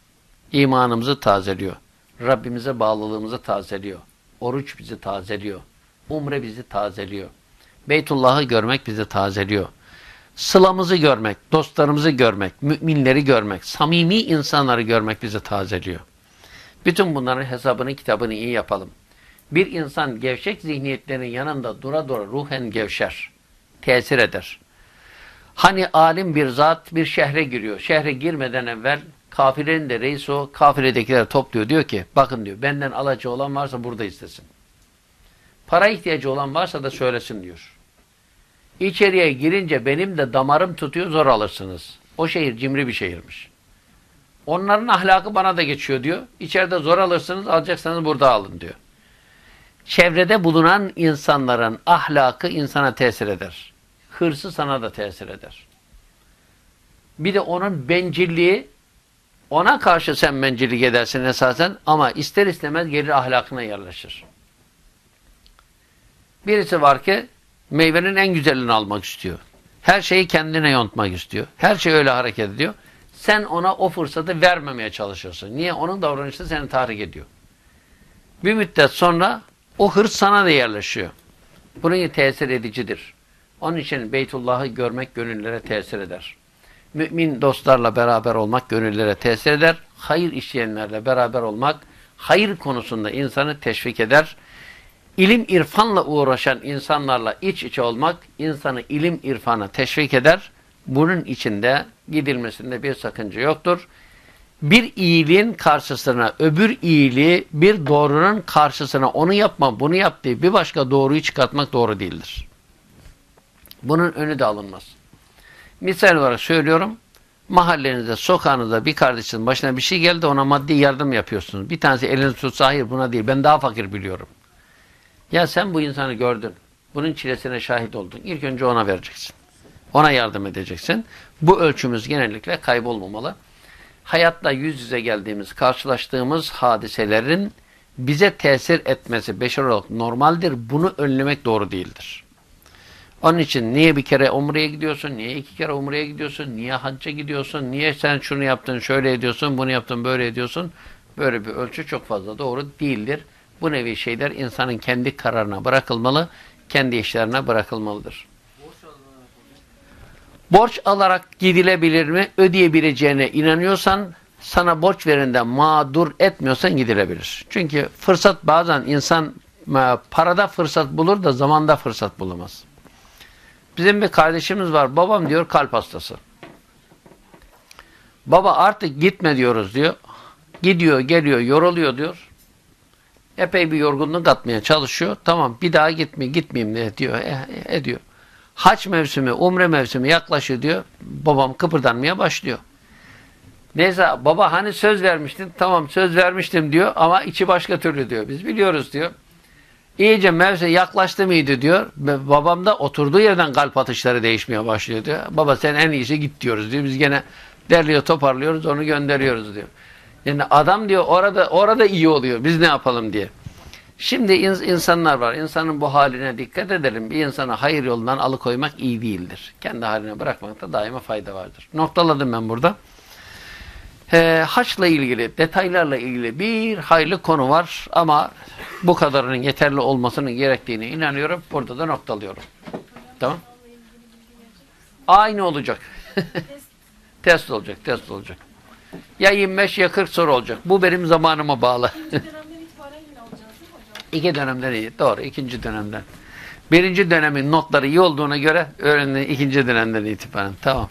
İmanımızı tazeliyor. Rabbimize bağlılığımızı tazeliyor. Oruç bizi tazeliyor. Umre bizi tazeliyor. Beytullah'ı görmek bizi tazeliyor. Sılamızı görmek, dostlarımızı görmek, müminleri görmek, samimi insanları görmek bizi tazeliyor. Bütün bunların hesabını, kitabını iyi yapalım. Bir insan gevşek zihniyetlerin yanında dura dura ruhen gevşer. Tesir eder. Hani alim bir zat bir şehre giriyor. Şehre girmeden evvel kafilerin de reisi o. Kafiledekiler topluyor. Diyor ki bakın diyor benden alacağı olan varsa burada istesin. Para ihtiyacı olan varsa da söylesin diyor. İçeriye girince benim de damarım tutuyor zor alırsınız. O şehir cimri bir şehirmiş. Onların ahlakı bana da geçiyor diyor. İçeride zor alırsınız alacaksanız burada alın diyor. Çevrede bulunan insanların ahlakı insana tesir eder. Hırsı sana da tesir eder. Bir de onun bencilliği ona karşı sen bencillik edersin esasen ama ister istemez gelir ahlakına yerleşir. Birisi var ki meyvenin en güzelini almak istiyor. Her şeyi kendine yontmak istiyor. Her şey öyle hareket ediyor. Sen ona o fırsatı vermemeye çalışıyorsun. Niye? Onun davranışı seni tahrik ediyor. Bir müddet sonra o hırs sana da yerleşiyor. Bunun tesir edicidir. Onun için Beytullah'ı görmek gönüllere tesir eder. Mümin dostlarla beraber olmak gönüllere tesir eder. Hayır işleyenlerle beraber olmak hayır konusunda insanı teşvik eder. İlim irfanla uğraşan insanlarla iç içe olmak insanı ilim irfana teşvik eder. Bunun içinde gidilmesinde bir sakınca yoktur. Bir iyiliğin karşısına öbür iyiliği bir doğrunun karşısına onu yapma bunu yap diye bir başka doğruyu çıkartmak doğru değildir. Bunun önü de alınmaz. Misal olarak söylüyorum. Mahallenizde, sokağınızda bir kardeşin başına bir şey geldi ona maddi yardım yapıyorsunuz. Bir tanesi elini tutsa hayır buna değil ben daha fakir biliyorum. Ya sen bu insanı gördün. Bunun çilesine şahit oldun. İlk önce ona vereceksin. Ona yardım edeceksin. Bu ölçümüz genellikle kaybolmamalı. Hayatta yüz yüze geldiğimiz, karşılaştığımız hadiselerin bize tesir etmesi beşer olarak normaldir. Bunu önlemek doğru değildir. Onun için niye bir kere umreye gidiyorsun, niye iki kere umreye gidiyorsun, niye hacca gidiyorsun, niye sen şunu yaptın, şöyle ediyorsun, bunu yaptın, böyle ediyorsun. Böyle bir ölçü çok fazla doğru değildir. Bu nevi şeyler insanın kendi kararına bırakılmalı, kendi işlerine bırakılmalıdır. Borç alarak gidilebilir mi? Ödeyebileceğine inanıyorsan, sana borç verinden mağdur etmiyorsan gidilebilir. Çünkü fırsat bazen insan e, parada fırsat bulur da zamanda fırsat bulamaz. Bizim bir kardeşimiz var. Babam diyor kalp hastası. Baba artık gitme diyoruz diyor. Gidiyor, geliyor, yoruluyor diyor. Epey bir yorgunluk atmaya çalışıyor. Tamam bir daha gitme, gitmeyeyim diyor. E, e, ediyor. Haç mevsimi, umre mevsimi yaklaşıyor diyor. Babam kıpırdanmaya başlıyor. Neyse baba hani söz vermiştin. Tamam söz vermiştim diyor ama içi başka türlü diyor. Biz biliyoruz diyor. İyice mevsim yaklaştı mıydı diyor. Babam da oturduğu yerden kalp atışları değişmeye başlıyor diyor. Baba sen en iyisi git diyoruz diyor. Biz gene derliyor toparlıyoruz onu gönderiyoruz diyor. Yani adam diyor orada orada iyi oluyor. Biz ne yapalım diye. Şimdi ins- insanlar var. İnsanın bu haline dikkat edelim. Bir insanı hayır yolundan alıkoymak iyi değildir. Kendi haline bırakmakta daima fayda vardır. Noktaladım ben burada. Ee, haçla ilgili, detaylarla ilgili bir hayli konu var ama bu kadarının yeterli olmasının gerektiğine inanıyorum. Burada da noktalıyorum. Tamam. Aynı olacak. test olacak, test olacak. Ya 25 ya 40 soru olacak. Bu benim zamanıma bağlı. dönemden itibaren yine alacağız değil mi hocam? İki dönemden iyi. Doğru. ikinci dönemden. Birinci dönemin notları iyi olduğuna göre öğrenin ikinci dönemden itibaren. Tamam.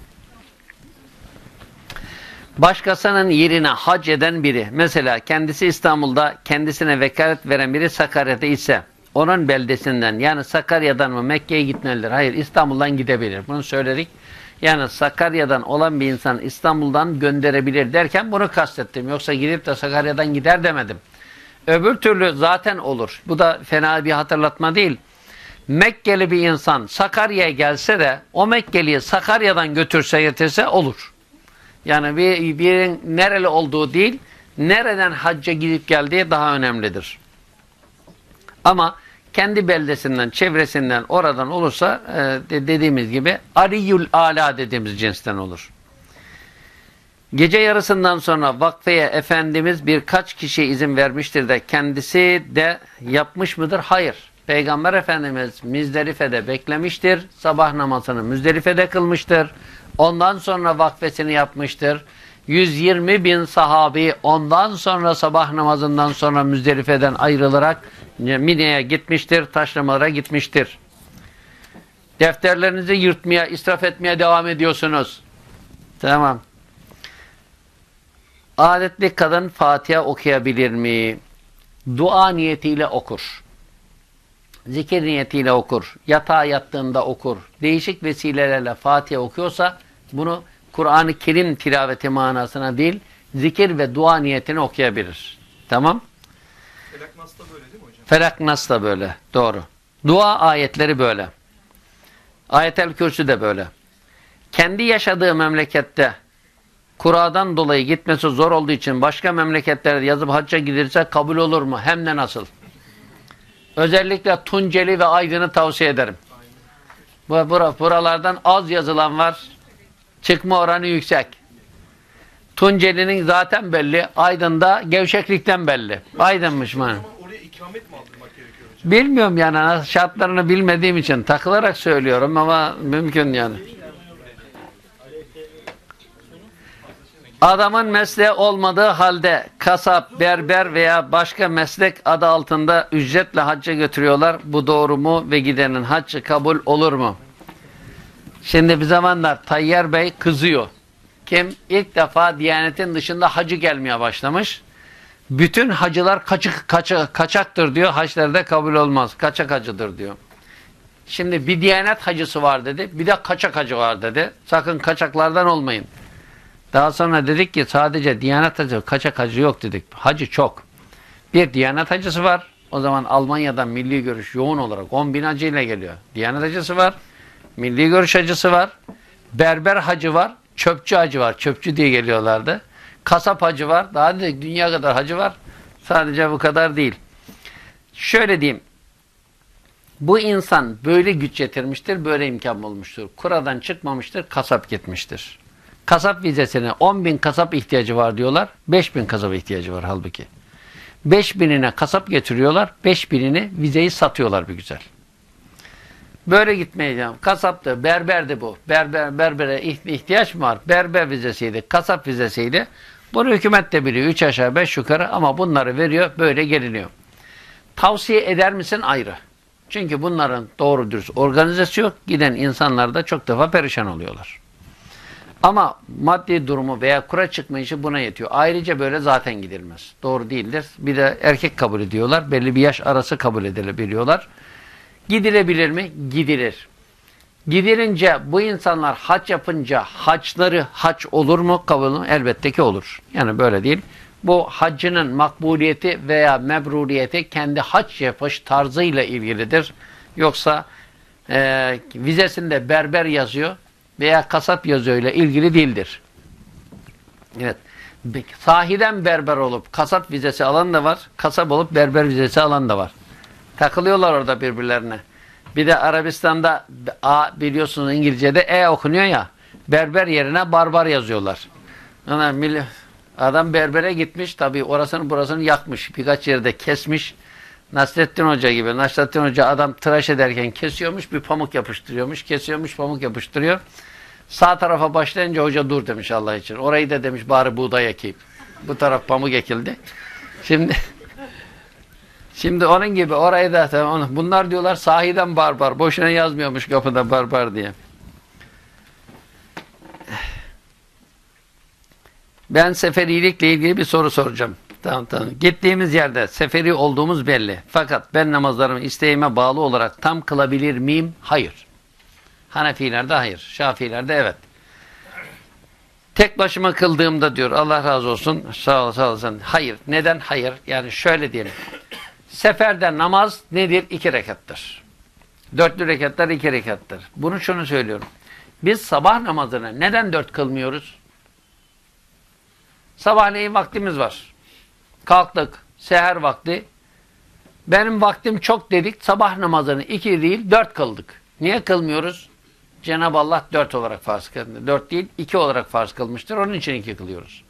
Başkasının yerine hac eden biri, mesela kendisi İstanbul'da kendisine vekalet veren biri Sakarya'da ise onun beldesinden yani Sakarya'dan mı Mekke'ye gitmelidir? Hayır İstanbul'dan gidebilir. Bunu söyledik. Yani Sakarya'dan olan bir insan İstanbul'dan gönderebilir derken bunu kastettim. Yoksa gidip de Sakarya'dan gider demedim. Öbür türlü zaten olur. Bu da fena bir hatırlatma değil. Mekkeli bir insan Sakarya'ya gelse de o Mekkeli'yi Sakarya'dan götürse getirse olur. Yani bir, birin nereli olduğu değil, nereden hacca gidip geldiği daha önemlidir. Ama kendi beldesinden, çevresinden, oradan olursa e, de- dediğimiz gibi ariyul ala dediğimiz cinsten olur. Gece yarısından sonra vakfeye Efendimiz birkaç kişiye izin vermiştir de kendisi de yapmış mıdır? Hayır. Peygamber Efendimiz Müzdelife'de beklemiştir. Sabah namazını Müzdelife'de kılmıştır. Ondan sonra vakfesini yapmıştır. 120 bin sahabi ondan sonra sabah namazından sonra Müzdelife'den ayrılarak Mine'ye gitmiştir, taşlamalara gitmiştir. Defterlerinizi yırtmaya, israf etmeye devam ediyorsunuz. Tamam. Adetli kadın Fatiha okuyabilir mi? Dua niyetiyle okur. Zikir niyetiyle okur. Yatağa yattığında okur. Değişik vesilelerle Fatiha okuyorsa bunu Kur'an-ı Kerim tilaveti manasına değil, zikir ve dua niyetine okuyabilir. Tamam? Felak Nas'ta böyle değil mi hocam? Felak Nas da böyle. Doğru. Dua ayetleri böyle. Ayetel Kürsü de böyle. Kendi yaşadığı memlekette kuradan dolayı gitmesi zor olduğu için başka memleketlere yazıp hacca gidilse kabul olur mu? Hem de nasıl? Özellikle Tunceli ve Aydın'ı tavsiye ederim. Bu bura- buralardan az yazılan var. Çıkma oranı yüksek. Tunceli'nin zaten belli. Aydın'da gevşeklikten belli. Aydın'mış mı? Oraya ikamet mi aldırmak gerekiyor hocam? Bilmiyorum yani şartlarını bilmediğim için takılarak söylüyorum ama mümkün yani. Adamın mesleği olmadığı halde kasap, berber veya başka meslek adı altında ücretle hacca götürüyorlar. Bu doğru mu ve gidenin haccı kabul olur mu? Şimdi bir zamanlar Tayyar Bey kızıyor. Kim? İlk defa Diyanet'in dışında hacı gelmeye başlamış. Bütün hacılar kaçık, kaça- kaçaktır diyor. Haçlarda kabul olmaz. Kaçak hacıdır diyor. Şimdi bir Diyanet hacısı var dedi. Bir de kaçak hacı var dedi. Sakın kaçaklardan olmayın. Daha sonra dedik ki sadece Diyanet Hacı, kaçak hacı yok dedik. Hacı çok. Bir Diyanet Hacısı var. O zaman Almanya'dan milli görüş yoğun olarak 10 bin hacı ile geliyor. Diyanet Hacısı var. Milli görüş hacısı var. Berber hacı var. Çöpçü hacı var. Çöpçü diye geliyorlardı. Kasap hacı var. Daha dedik dünya kadar hacı var. Sadece bu kadar değil. Şöyle diyeyim. Bu insan böyle güç yetirmiştir, böyle imkan bulmuştur. Kuradan çıkmamıştır, kasap gitmiştir. Kasap vizesine 10 bin kasap ihtiyacı var diyorlar. 5 bin kasap ihtiyacı var halbuki. 5 binine kasap getiriyorlar. 5 binini vizeyi satıyorlar bir güzel. Böyle gitmeyeceğim. Kasaptı, berberdi bu. Berber, berbere iht- ihtiyaç mı var? Berber vizesiydi, kasap vizesiydi. Bunu hükümet de biliyor. 3 aşağı 5 yukarı ama bunları veriyor. Böyle geliniyor. Tavsiye eder misin? Ayrı. Çünkü bunların doğru dürüst organizası yok. Giden insanlar da çok defa perişan oluyorlar. Ama maddi durumu veya kura çıkma işi buna yetiyor. Ayrıca böyle zaten gidilmez. Doğru değildir. Bir de erkek kabul ediyorlar. Belli bir yaş arası kabul edilebiliyorlar. Gidilebilir mi? Gidilir. Gidilince bu insanlar haç yapınca haçları haç olur mu? Kabul? Elbette ki olur. Yani böyle değil. Bu haccının makbuliyeti veya mebruriyeti kendi haç yapış tarzıyla ilgilidir. Yoksa e, vizesinde berber yazıyor veya kasap yazıyor ile ilgili değildir. Evet. Sahiden berber olup kasap vizesi alan da var. Kasap olup berber vizesi alan da var. Takılıyorlar orada birbirlerine. Bir de Arabistan'da A biliyorsunuz İngilizce'de E okunuyor ya. Berber yerine barbar yazıyorlar. Mil- adam berbere gitmiş tabii orasını burasını yakmış. Birkaç yerde kesmiş. Nasrettin Hoca gibi. Nasrettin Hoca adam tıraş ederken kesiyormuş bir pamuk yapıştırıyormuş. Kesiyormuş pamuk yapıştırıyor. Sağ tarafa başlayınca hoca dur demiş Allah için. Orayı da demiş bari buğday ekeyim. Bu taraf pamuk ekildi. Şimdi Şimdi onun gibi orayı da tamam, bunlar diyorlar sahiden barbar. Boşuna yazmıyormuş kapıda barbar diye. Ben seferilikle ilgili bir soru soracağım. Tamam tamam. Gittiğimiz yerde seferi olduğumuz belli. Fakat ben namazlarımı isteğime bağlı olarak tam kılabilir miyim? Hayır. Hanefilerde hayır. Şafilerde evet. Tek başıma kıldığımda diyor Allah razı olsun sağ ol sağ olasın. Hayır. Neden hayır? Yani şöyle diyelim. Seferde namaz nedir? İki rekattır. Dörtlü rekatlar iki rekattır. Bunu şunu söylüyorum. Biz sabah namazını neden dört kılmıyoruz? Sabahleyin vaktimiz var. Kalktık. Seher vakti. Benim vaktim çok dedik. Sabah namazını iki değil dört kıldık. Niye kılmıyoruz? Cenab-ı Allah dört olarak farz kıldı. Dört değil iki olarak farz kılmıştır. Onun için iki kılıyoruz.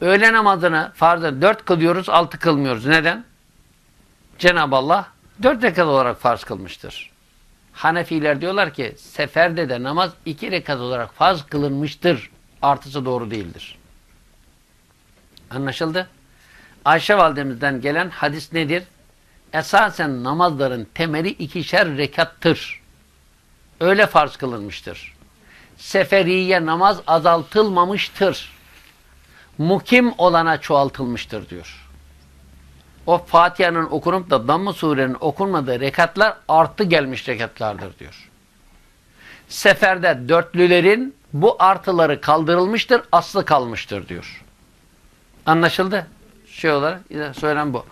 Öğle namazını farzı dört kılıyoruz, altı kılmıyoruz. Neden? Cenab-ı Allah dört rekat olarak farz kılmıştır. Hanefiler diyorlar ki seferde de namaz iki rekat olarak farz kılınmıştır. Artısı doğru değildir. Anlaşıldı? Ayşe validemizden gelen hadis nedir? Esasen namazların temeli ikişer rekattır. Öyle farz kılınmıştır. Seferiye namaz azaltılmamıştır. Mukim olana çoğaltılmıştır diyor. O Fatiha'nın okunup da Damm-ı Sure'nin okunmadığı rekatlar artı gelmiş rekatlardır diyor. Seferde dörtlülerin bu artıları kaldırılmıştır, aslı kalmıştır diyor. Anlaşıldı? Şey olarak söylenen bu.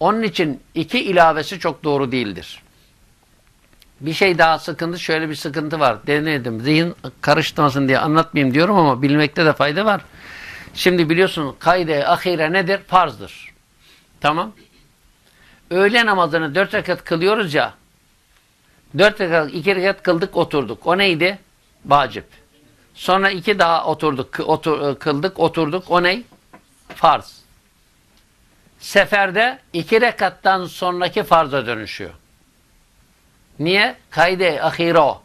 Onun için iki ilavesi çok doğru değildir. Bir şey daha sıkıntı, şöyle bir sıkıntı var. Denedim. Zihin karıştırmasın diye anlatmayayım diyorum ama bilmekte de fayda var. Şimdi biliyorsun kaide ahire nedir? Farzdır. Tamam. Öğle namazını dört rekat kılıyoruz ya. Dört rekat, iki rekat kıldık oturduk. O neydi? Vacip. Sonra iki daha oturduk, otur, kıldık oturduk. O ney? Farz. Seferde iki rekattan sonraki farza dönüşüyor. Niye? Kayde ahire o.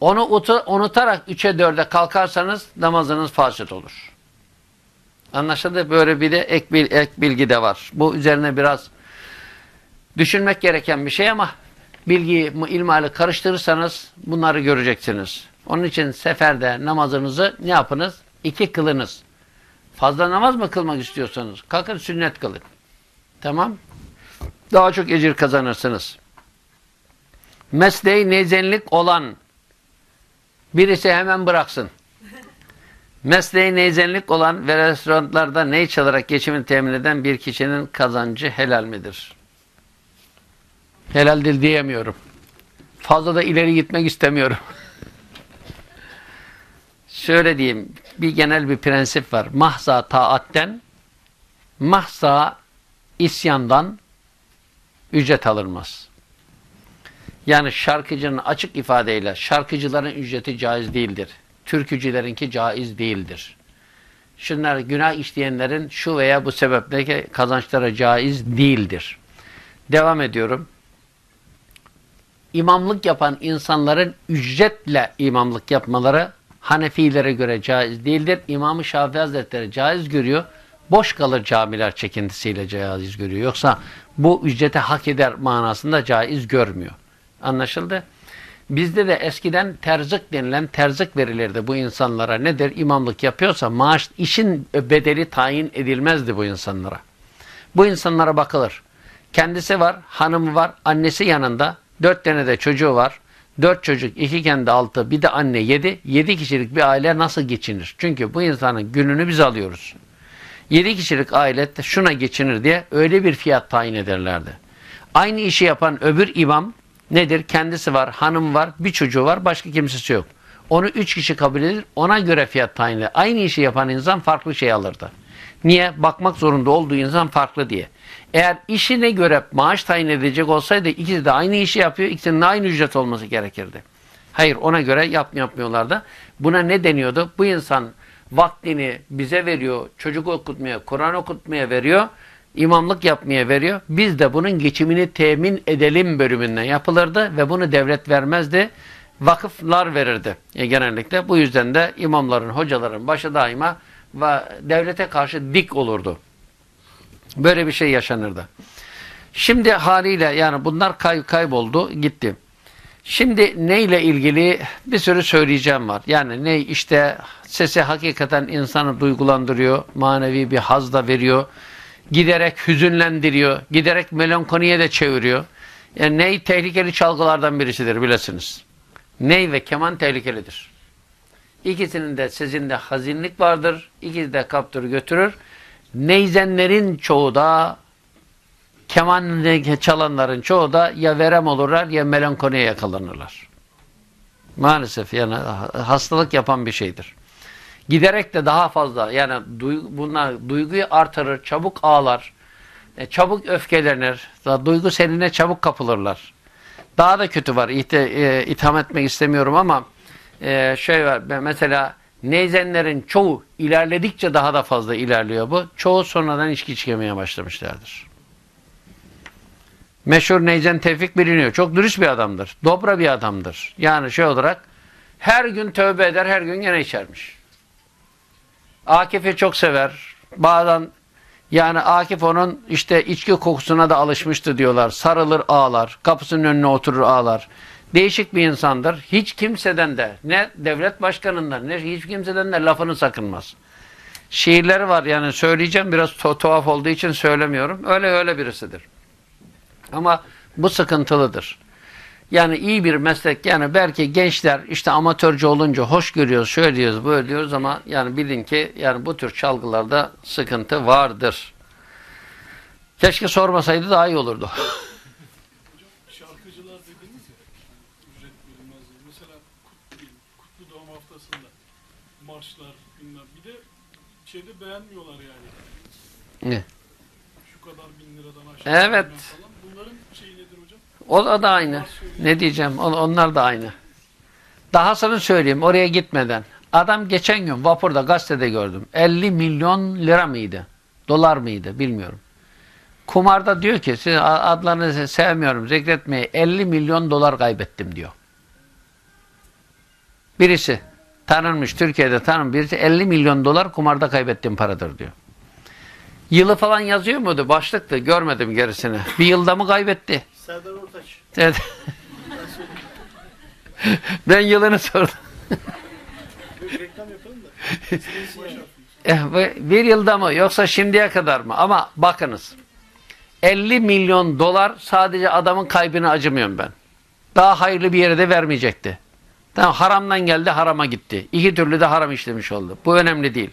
Onu unutarak üçe dörde kalkarsanız namazınız fasit olur. Anlaşıldı? Böyle bir de ek, bil, ek bilgi de var. Bu üzerine biraz düşünmek gereken bir şey ama bilgiyi, ilmali karıştırırsanız bunları göreceksiniz. Onun için seferde namazınızı ne yapınız? İki kılınız. Fazla namaz mı kılmak istiyorsanız kalkın sünnet kılın. Tamam. Daha çok ecir kazanırsınız. Mesleği nezenlik olan birisi hemen bıraksın. Mesleği neyzenlik olan ve restoranlarda ney çalarak geçimini temin eden bir kişinin kazancı helal midir? Helal değil diyemiyorum. Fazla da ileri gitmek istemiyorum. Şöyle diyeyim, bir genel bir prensip var. Mahza taatten, mahza isyandan ücret alınmaz. Yani şarkıcının açık ifadeyle şarkıcıların ücreti caiz değildir. Türkücülerinki caiz değildir. Şunlar günah işleyenlerin şu veya bu sebeple kazançları caiz değildir. Devam ediyorum. İmamlık yapan insanların ücretle imamlık yapmaları Hanefilere göre caiz değildir. İmam-ı Şafii Hazretleri caiz görüyor. Boş kalır camiler çekintisiyle caiz görüyor. Yoksa bu ücrete hak eder manasında caiz görmüyor. Anlaşıldı? Bizde de eskiden terzık denilen terzık verilirdi bu insanlara. Nedir? İmamlık yapıyorsa maaş, işin bedeli tayin edilmezdi bu insanlara. Bu insanlara bakılır. Kendisi var, hanımı var, annesi yanında, dört tane de çocuğu var. Dört çocuk, iki kendi altı, bir de anne yedi. Yedi kişilik bir aile nasıl geçinir? Çünkü bu insanın gününü biz alıyoruz. Yedi kişilik aile şuna geçinir diye öyle bir fiyat tayin ederlerdi. Aynı işi yapan öbür imam nedir? Kendisi var, hanım var, bir çocuğu var, başka kimsesi yok. Onu üç kişi kabul edilir, ona göre fiyat tayin eder. Aynı işi yapan insan farklı şey alırdı. Niye? Bakmak zorunda olduğu insan farklı diye. Eğer işine göre maaş tayin edecek olsaydı ikisi de aynı işi yapıyor, ikisinin aynı ücret olması gerekirdi. Hayır ona göre yap yapmıyorlardı. Buna ne deniyordu? Bu insan vaktini bize veriyor, çocuk okutmaya, Kur'an okutmaya veriyor, imamlık yapmaya veriyor. Biz de bunun geçimini temin edelim bölümünden yapılırdı ve bunu devlet vermezdi. Vakıflar verirdi e, genellikle. Bu yüzden de imamların, hocaların başı daima ve devlete karşı dik olurdu. Böyle bir şey yaşanırdı. Şimdi haliyle yani bunlar kay kayboldu, gitti. Şimdi neyle ilgili bir sürü söyleyeceğim var. Yani ne işte sesi hakikaten insanı duygulandırıyor, manevi bir haz da veriyor. Giderek hüzünlendiriyor, giderek melankoliye de çeviriyor. Yani ney tehlikeli çalgılardan birisidir bilesiniz. Ney ve keman tehlikelidir. İkisinin de sesinde hazinlik vardır. İkisi de kaptır götürür. Neyzenlerin çoğu da keman çalanların çoğu da ya verem olurlar ya melankoliye yakalanırlar. Maalesef yani hastalık yapan bir şeydir. Giderek de daha fazla yani duygu, bunlar duyguyu artırır, çabuk ağlar, e, çabuk öfkelenir, duygu seline çabuk kapılırlar. Daha da kötü var. İte, e, itham etmek istemiyorum ama e, şey var mesela neyzenlerin çoğu ilerledikçe daha da fazla ilerliyor bu. Çoğu sonradan içki içmeye başlamışlardır. Meşhur Neyzen Tevfik biliniyor. Çok dürüst bir adamdır. Dobra bir adamdır. Yani şey olarak her gün tövbe eder, her gün gene içermiş. Akif'i çok sever. Bazen yani Akif onun işte içki kokusuna da alışmıştı diyorlar. Sarılır ağlar. Kapısının önüne oturur ağlar. Değişik bir insandır. Hiç kimseden de ne devlet başkanından ne hiç kimseden de lafını sakınmaz. Şiirleri var yani söyleyeceğim biraz tuhaf olduğu için söylemiyorum. Öyle öyle birisidir. Ama bu sıkıntılıdır. Yani iyi bir meslek yani belki gençler işte amatörce olunca hoş görüyoruz, şöyle diyoruz, böyle diyoruz ama yani bilin ki yani bu tür çalgılarda sıkıntı vardır. Keşke sormasaydı daha iyi olurdu. Şarkıcılar dediniz ya, ücret verilmez diye. Mesela kutlu, kutlu doğum haftasında marşlar bilmem. Bir de şeyde beğenmiyorlar yani. Ne? Şu kadar bin liradan aşağı. Evet. Falan. Bunların şeyi nedir hocam? O da aynı. Ne diyeceğim? On- Onlar da aynı. Dahasını söyleyeyim oraya gitmeden. Adam geçen gün vapurda gazetede gördüm. 50 milyon lira mıydı? Dolar mıydı? Bilmiyorum. Kumarda diyor ki siz adlarınızı sevmiyorum zikretmeyi 50 milyon dolar kaybettim diyor. Birisi tanınmış Türkiye'de tanınmış birisi 50 milyon dolar kumarda kaybettiğim paradır diyor. Yılı falan yazıyor muydu? Başlıktı. Görmedim gerisini. Bir yılda mı kaybetti? Serdar Ortaç. Evet. ben yılını sordum. Bir reklam yapalım da. Eh, Bir yılda mı yoksa şimdiye kadar mı? Ama bakınız. 50 milyon dolar sadece adamın kaybını acımıyorum ben. Daha hayırlı bir yere de vermeyecekti. Tamam haramdan geldi harama gitti. İki türlü de haram işlemiş oldu. Bu önemli değil.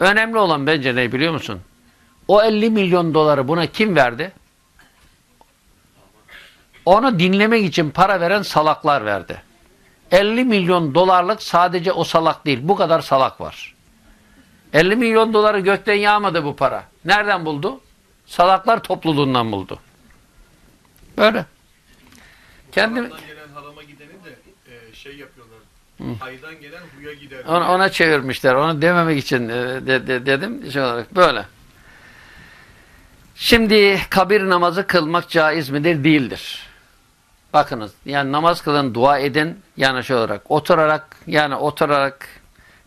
Önemli olan bence ne biliyor musun? O 50 milyon doları buna kim verdi? Onu dinlemek için para veren salaklar verdi. 50 milyon dolarlık sadece o salak değil. Bu kadar salak var. 50 milyon doları gökten yağmadı bu para. Nereden buldu? Salaklar topluluğundan buldu. Böyle. Kendim harama gideni de e, şey yapıyorlar. Haydan gelen huya gider. ona, ona çevirmişler. Onu dememek için e, de- de- dedim şey olarak böyle. Şimdi kabir namazı kılmak caiz midir? Değildir. Bakınız yani namaz kılın, dua edin yani şey olarak oturarak yani oturarak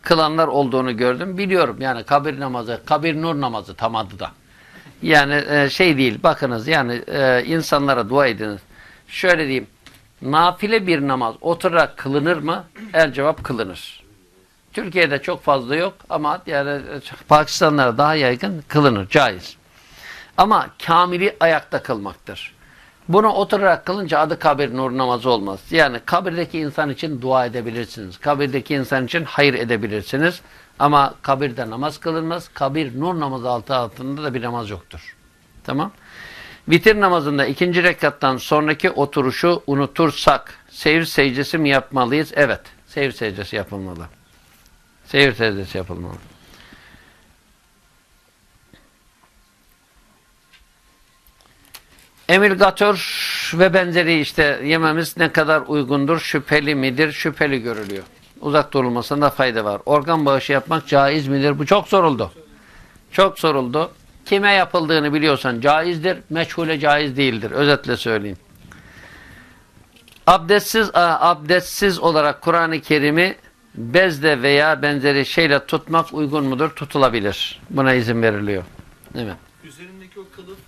kılanlar olduğunu gördüm. Biliyorum yani kabir namazı, kabir nur namazı tam adı da. Yani e, şey değil bakınız yani e, insanlara dua ediniz. Şöyle diyeyim. Nafile bir namaz oturarak kılınır mı? El cevap kılınır. Türkiye'de çok fazla yok ama yani e, Pakistanlara daha yaygın kılınır, caiz. Ama kamili ayakta kılmaktır. Bunu oturarak kılınca adı kabir nur namazı olmaz. Yani kabirdeki insan için dua edebilirsiniz. Kabirdeki insan için hayır edebilirsiniz. Ama kabirde namaz kılınmaz. Kabir nur namazı altı altında da bir namaz yoktur. Tamam. Vitir namazında ikinci rekattan sonraki oturuşu unutursak seyir secdesi mi yapmalıyız? Evet. Seyir secdesi yapılmalı. Seyir secdesi yapılmalı. Emilgatör ve benzeri işte yememiz ne kadar uygundur, şüpheli midir, şüpheli görülüyor. Uzak durulmasında fayda var. Organ bağışı yapmak caiz midir? Bu çok soruldu. Çok soruldu. Kime yapıldığını biliyorsan caizdir, meçhule caiz değildir. Özetle söyleyeyim. Abdestsiz, abdestsiz olarak Kur'an-ı Kerim'i bezle veya benzeri şeyle tutmak uygun mudur? Tutulabilir. Buna izin veriliyor. Evet. Üzerindeki o kılıf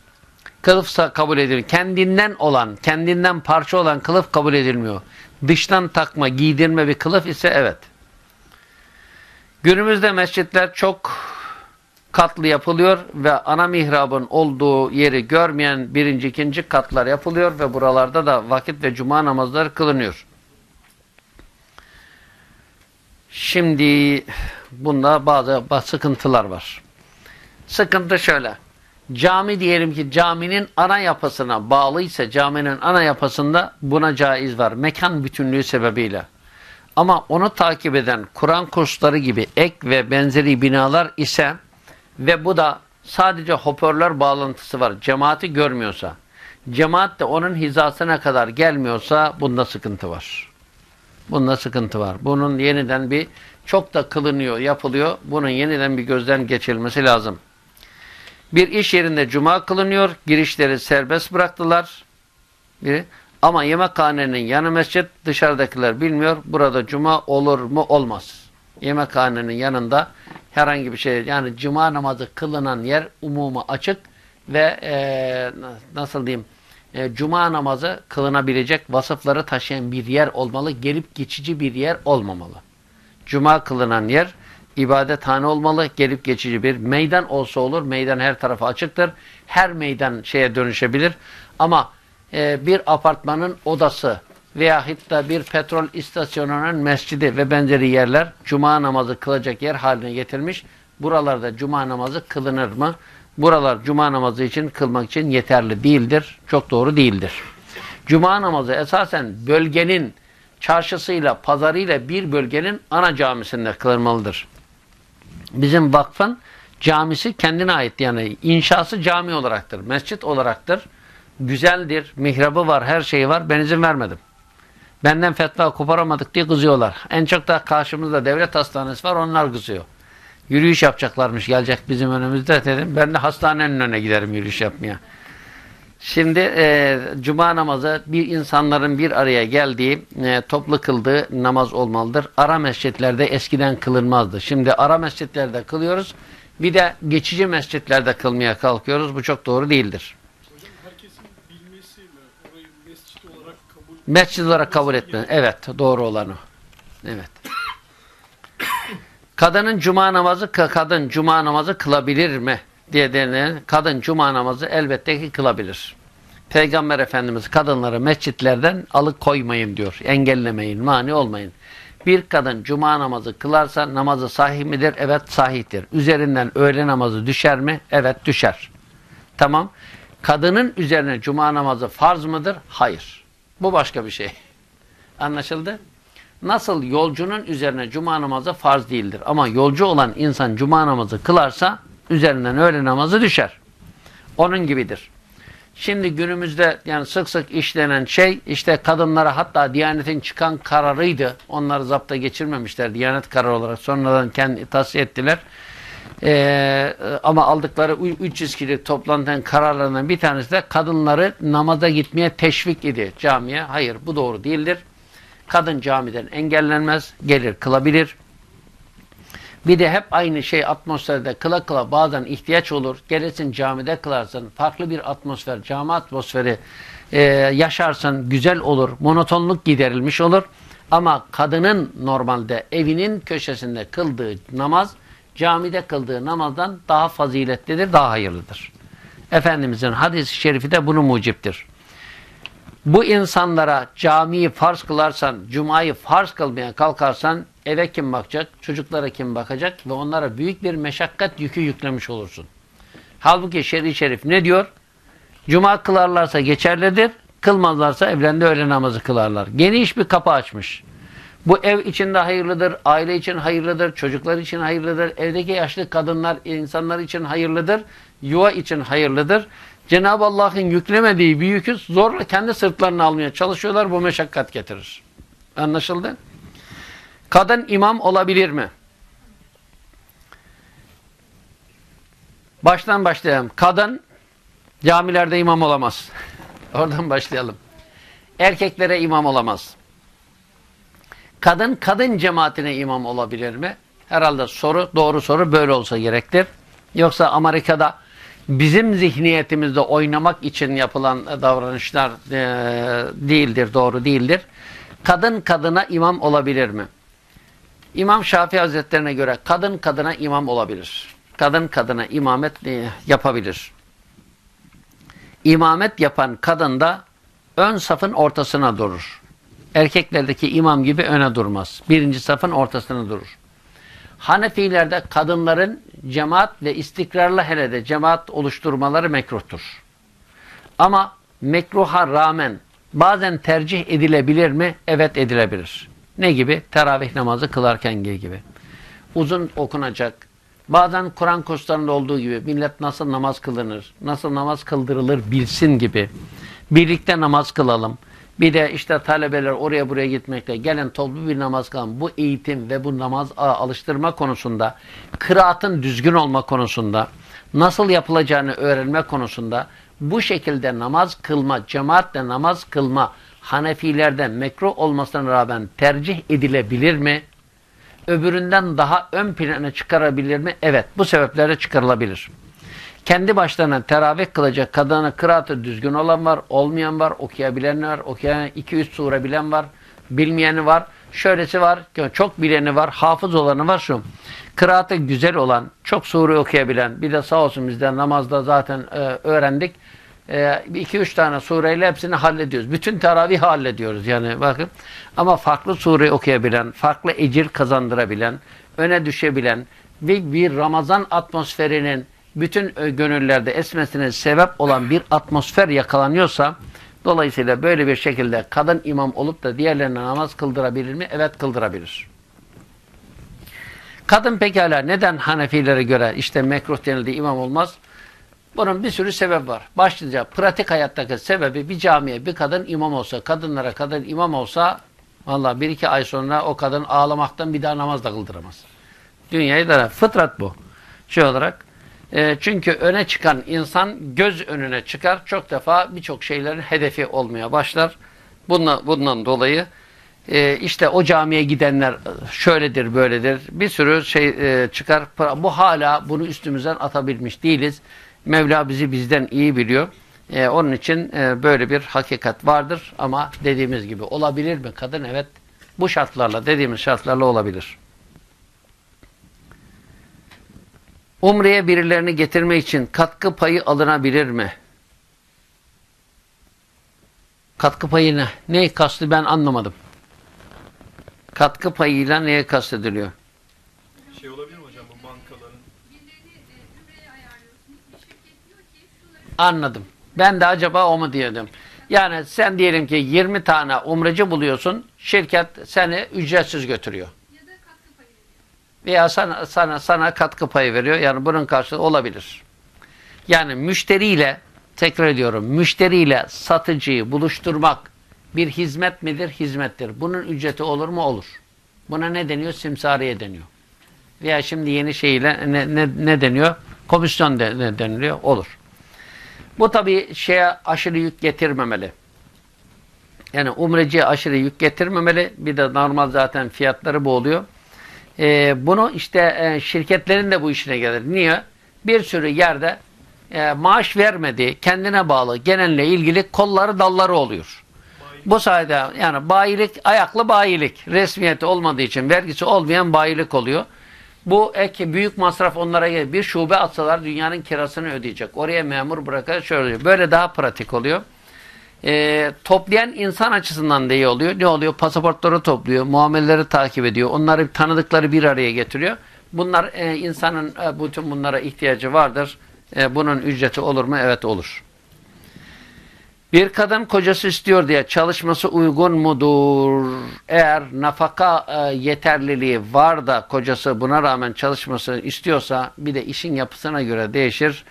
Kılıfsa kabul edilir. Kendinden olan, kendinden parça olan kılıf kabul edilmiyor. Dıştan takma, giydirme bir kılıf ise evet. Günümüzde mescitler çok katlı yapılıyor ve ana mihrabın olduğu yeri görmeyen birinci, ikinci katlar yapılıyor ve buralarda da vakit ve cuma namazları kılınıyor. Şimdi bunda bazı sıkıntılar var. Sıkıntı şöyle. Cami diyelim ki caminin ana yapısına bağlıysa caminin ana yapısında buna caiz var. Mekan bütünlüğü sebebiyle. Ama onu takip eden Kur'an kursları gibi ek ve benzeri binalar ise ve bu da sadece hoparlör bağlantısı var. Cemaati görmüyorsa, cemaat de onun hizasına kadar gelmiyorsa bunda sıkıntı var. Bunda sıkıntı var. Bunun yeniden bir çok da kılınıyor, yapılıyor. Bunun yeniden bir gözden geçirilmesi lazım. Bir iş yerinde cuma kılınıyor. Girişleri serbest bıraktılar. Biri. Ama yemekhanenin yanı mescit dışarıdakiler bilmiyor. Burada cuma olur mu? Olmaz. Yemekhanenin yanında herhangi bir şey yani cuma namazı kılınan yer umuma açık ve e, nasıl diyeyim e, cuma namazı kılınabilecek vasıfları taşıyan bir yer olmalı. Gelip geçici bir yer olmamalı. Cuma kılınan yer ibadethane olmalı. Gelip geçici bir meydan olsa olur. Meydan her tarafa açıktır. Her meydan şeye dönüşebilir. Ama e, bir apartmanın odası veya hatta bir petrol istasyonunun mescidi ve benzeri yerler cuma namazı kılacak yer haline getirmiş. Buralarda cuma namazı kılınır mı? Buralar cuma namazı için kılmak için yeterli değildir. Çok doğru değildir. Cuma namazı esasen bölgenin çarşısıyla, pazarıyla bir bölgenin ana camisinde kılınmalıdır. Bizim vakfın camisi kendine ait yani inşası cami olaraktır, mescit olaraktır. Güzeldir, mihrabı var, her şeyi var. Ben izin vermedim. Benden fetva koparamadık diye kızıyorlar. En çok da karşımızda devlet hastanesi var, onlar kızıyor. Yürüyüş yapacaklarmış, gelecek bizim önümüzde dedim. Ben de hastanenin önüne giderim yürüyüş yapmaya. Şimdi e, cuma namazı bir insanların bir araya geldiği, e, toplu kıldığı namaz olmalıdır. Ara mescitlerde eskiden kılınmazdı. Şimdi ara mescitlerde kılıyoruz. Bir de geçici mescitlerde kılmaya kalkıyoruz. Bu çok doğru değildir. Hocam herkesin bilmesi ve orayı mescit olarak kabul Mescid olarak kabul etme. Evet, doğru olan o. Evet. Kadının cuma namazı, kadın cuma namazı kılabilir mi? diye denilen kadın cuma namazı elbette ki kılabilir. Peygamber Efendimiz kadınları mescitlerden alıkoymayın diyor. Engellemeyin, mani olmayın. Bir kadın cuma namazı kılarsa namazı sahih midir? Evet sahihtir. Üzerinden öğle namazı düşer mi? Evet düşer. Tamam. Kadının üzerine cuma namazı farz mıdır? Hayır. Bu başka bir şey. Anlaşıldı? Nasıl yolcunun üzerine cuma namazı farz değildir. Ama yolcu olan insan cuma namazı kılarsa üzerinden öğle namazı düşer. Onun gibidir. Şimdi günümüzde yani sık sık işlenen şey işte kadınlara hatta Diyanet'in çıkan kararıydı. Onları zapta geçirmemişler Diyanet kararı olarak. Sonradan kendi tasfiye ettiler. Ee, ama aldıkları 300 kişilik toplantının kararlarından bir tanesi de kadınları namaza gitmeye teşvik idi camiye. Hayır bu doğru değildir. Kadın camiden engellenmez, gelir kılabilir. Bir de hep aynı şey atmosferde kıla kıla bazen ihtiyaç olur. Gelirsin camide kılarsın. Farklı bir atmosfer, cami atmosferi e, yaşarsın. Güzel olur. Monotonluk giderilmiş olur. Ama kadının normalde evinin köşesinde kıldığı namaz camide kıldığı namazdan daha faziletlidir, daha hayırlıdır. Efendimizin hadis-i şerifi de bunu muciptir. Bu insanlara camiyi farz kılarsan, cumayı farz kılmaya kalkarsan eve kim bakacak, çocuklara kim bakacak ve onlara büyük bir meşakkat yükü yüklemiş olursun. Halbuki şer'i şerif ne diyor? Cuma kılarlarsa geçerlidir, kılmazlarsa evlerinde öğle namazı kılarlar. Geniş bir kapı açmış. Bu ev için de hayırlıdır, aile için hayırlıdır, çocuklar için hayırlıdır, evdeki yaşlı kadınlar, insanlar için hayırlıdır, yuva için hayırlıdır. Cenab-ı Allah'ın yüklemediği bir yükü zorla kendi sırtlarına almaya çalışıyorlar, bu meşakkat getirir. Anlaşıldı? Kadın imam olabilir mi? Baştan başlayalım. Kadın camilerde imam olamaz. Oradan başlayalım. Erkeklere imam olamaz. Kadın kadın cemaatine imam olabilir mi? Herhalde soru, doğru soru böyle olsa gerektir. Yoksa Amerika'da bizim zihniyetimizde oynamak için yapılan davranışlar e, değildir, doğru değildir. Kadın kadına imam olabilir mi? İmam Şafii Hazretlerine göre kadın kadına imam olabilir. Kadın kadına imamet e, yapabilir. İmamet yapan kadın da ön safın ortasına durur. Erkeklerdeki imam gibi öne durmaz. Birinci safın ortasına durur. Hanefilerde kadınların cemaat ve istikrarlı hele de cemaat oluşturmaları mekruhtur. Ama mekruha rağmen bazen tercih edilebilir mi? Evet edilebilir. Ne gibi? Teravih namazı kılarken gibi. Uzun okunacak. Bazen Kur'an kurslarında olduğu gibi millet nasıl namaz kılınır, nasıl namaz kıldırılır bilsin gibi. Birlikte namaz kılalım. Bir de işte talebeler oraya buraya gitmekle gelen toplu bir namaz kılan bu eğitim ve bu namaz alıştırma konusunda, kıraatın düzgün olma konusunda, nasıl yapılacağını öğrenme konusunda bu şekilde namaz kılma, cemaatle namaz kılma Hanefilerde mekruh olmasına rağmen tercih edilebilir mi? Öbüründen daha ön plana çıkarabilir mi? Evet, bu sebeplerle çıkarılabilir. Kendi başlarına teravih kılacak kadına kıraatı düzgün olan var, olmayan var, okuyabilen var, okuyan 2-3 sure bilen var, bilmeyeni var. Şöylesi var, çok bileni var, hafız olanı var şu. Kıraatı güzel olan, çok sure okuyabilen, bir de sağ olsun bizden namazda zaten e, öğrendik. 2-3 e, tane sureyle hepsini hallediyoruz. Bütün teravih hallediyoruz yani bakın. Ama farklı sure okuyabilen, farklı ecir kazandırabilen, öne düşebilen ve bir Ramazan atmosferinin bütün gönüllerde esmesine sebep olan bir atmosfer yakalanıyorsa dolayısıyla böyle bir şekilde kadın imam olup da diğerlerine namaz kıldırabilir mi? Evet kıldırabilir. Kadın pekala neden Hanefilere göre işte mekruh denildi imam olmaz? Bunun bir sürü sebep var. Başlıca pratik hayattaki sebebi bir camiye bir kadın imam olsa, kadınlara kadın imam olsa valla bir iki ay sonra o kadın ağlamaktan bir daha namaz da kıldıramaz. Dünyayı da fıtrat bu. Şey olarak e, çünkü öne çıkan insan göz önüne çıkar. Çok defa birçok şeylerin hedefi olmaya başlar. Bundan, bundan dolayı e, işte o camiye gidenler şöyledir böyledir. Bir sürü şey e, çıkar. Bu hala bunu üstümüzden atabilmiş değiliz. Mevla bizi bizden iyi biliyor. E, onun için böyle bir hakikat vardır. Ama dediğimiz gibi olabilir mi kadın? Evet. Bu şartlarla dediğimiz şartlarla olabilir. Umre'ye birilerini getirmek için katkı payı alınabilir mi? Katkı payı ne? Ne kastı ben anlamadım. Katkı payıyla neye kastediliyor? Şey olabilir mi hocam bu bankaların Anladım. Ben de acaba o mu diyordum. Yani sen diyelim ki 20 tane umreci buluyorsun. Şirket seni ücretsiz götürüyor. ya da katkı payı veriyor. Veya sana, sana, sana katkı payı veriyor. Yani bunun karşılığı olabilir. Yani müşteriyle tekrar ediyorum. Müşteriyle satıcıyı buluşturmak bir hizmet midir? Hizmettir. Bunun ücreti olur mu? Olur. Buna ne deniyor? Simsariye deniyor. Veya şimdi yeni şeyle ne, ne, ne deniyor? Komisyon de, ne deniliyor? Olur. Bu tabii şeye aşırı yük getirmemeli. Yani umreciye aşırı yük getirmemeli. Bir de normal zaten fiyatları bu oluyor. Ee, bunu işte e, şirketlerin de bu işine gelir. Niye? Bir sürü yerde e, maaş vermediği, kendine bağlı, genelle ilgili kolları dalları oluyor. Bu sayede yani bayilik, ayaklı bayilik. Resmiyeti olmadığı için vergisi olmayan bayilik oluyor. Bu ek büyük masraf onlara gelir. Bir şube atsalar dünyanın kirasını ödeyecek. Oraya memur bırakır şöyle. Böyle daha pratik oluyor. Ee, toplayan insan açısından da iyi oluyor. Ne oluyor? Pasaportları topluyor, muameleleri takip ediyor. Onları tanıdıkları bir araya getiriyor. Bunlar e, insanın e, bütün bunlara ihtiyacı vardır. E, bunun ücreti olur mu? Evet olur. Bir kadın kocası istiyor diye çalışması uygun mudur? Eğer nafaka e, yeterliliği var da kocası buna rağmen çalışması istiyorsa bir de işin yapısına göre değişir.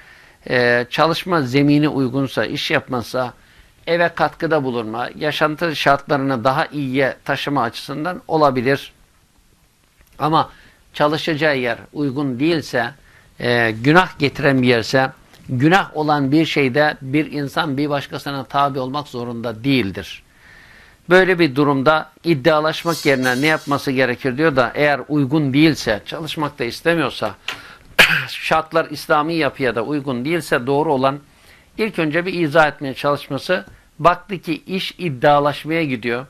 E, çalışma zemini uygunsa, iş yapmasa, eve katkıda bulunma, yaşantı şartlarını daha iyiye taşıma açısından olabilir. Ama çalışacağı yer uygun değilse, e, günah getiren bir yerse, günah olan bir şeyde bir insan bir başkasına tabi olmak zorunda değildir. Böyle bir durumda iddialaşmak yerine ne yapması gerekir diyor da eğer uygun değilse, çalışmak da istemiyorsa, şartlar İslami yapıya da uygun değilse doğru olan ilk önce bir izah etmeye çalışması baktı ki iş iddialaşmaya gidiyor.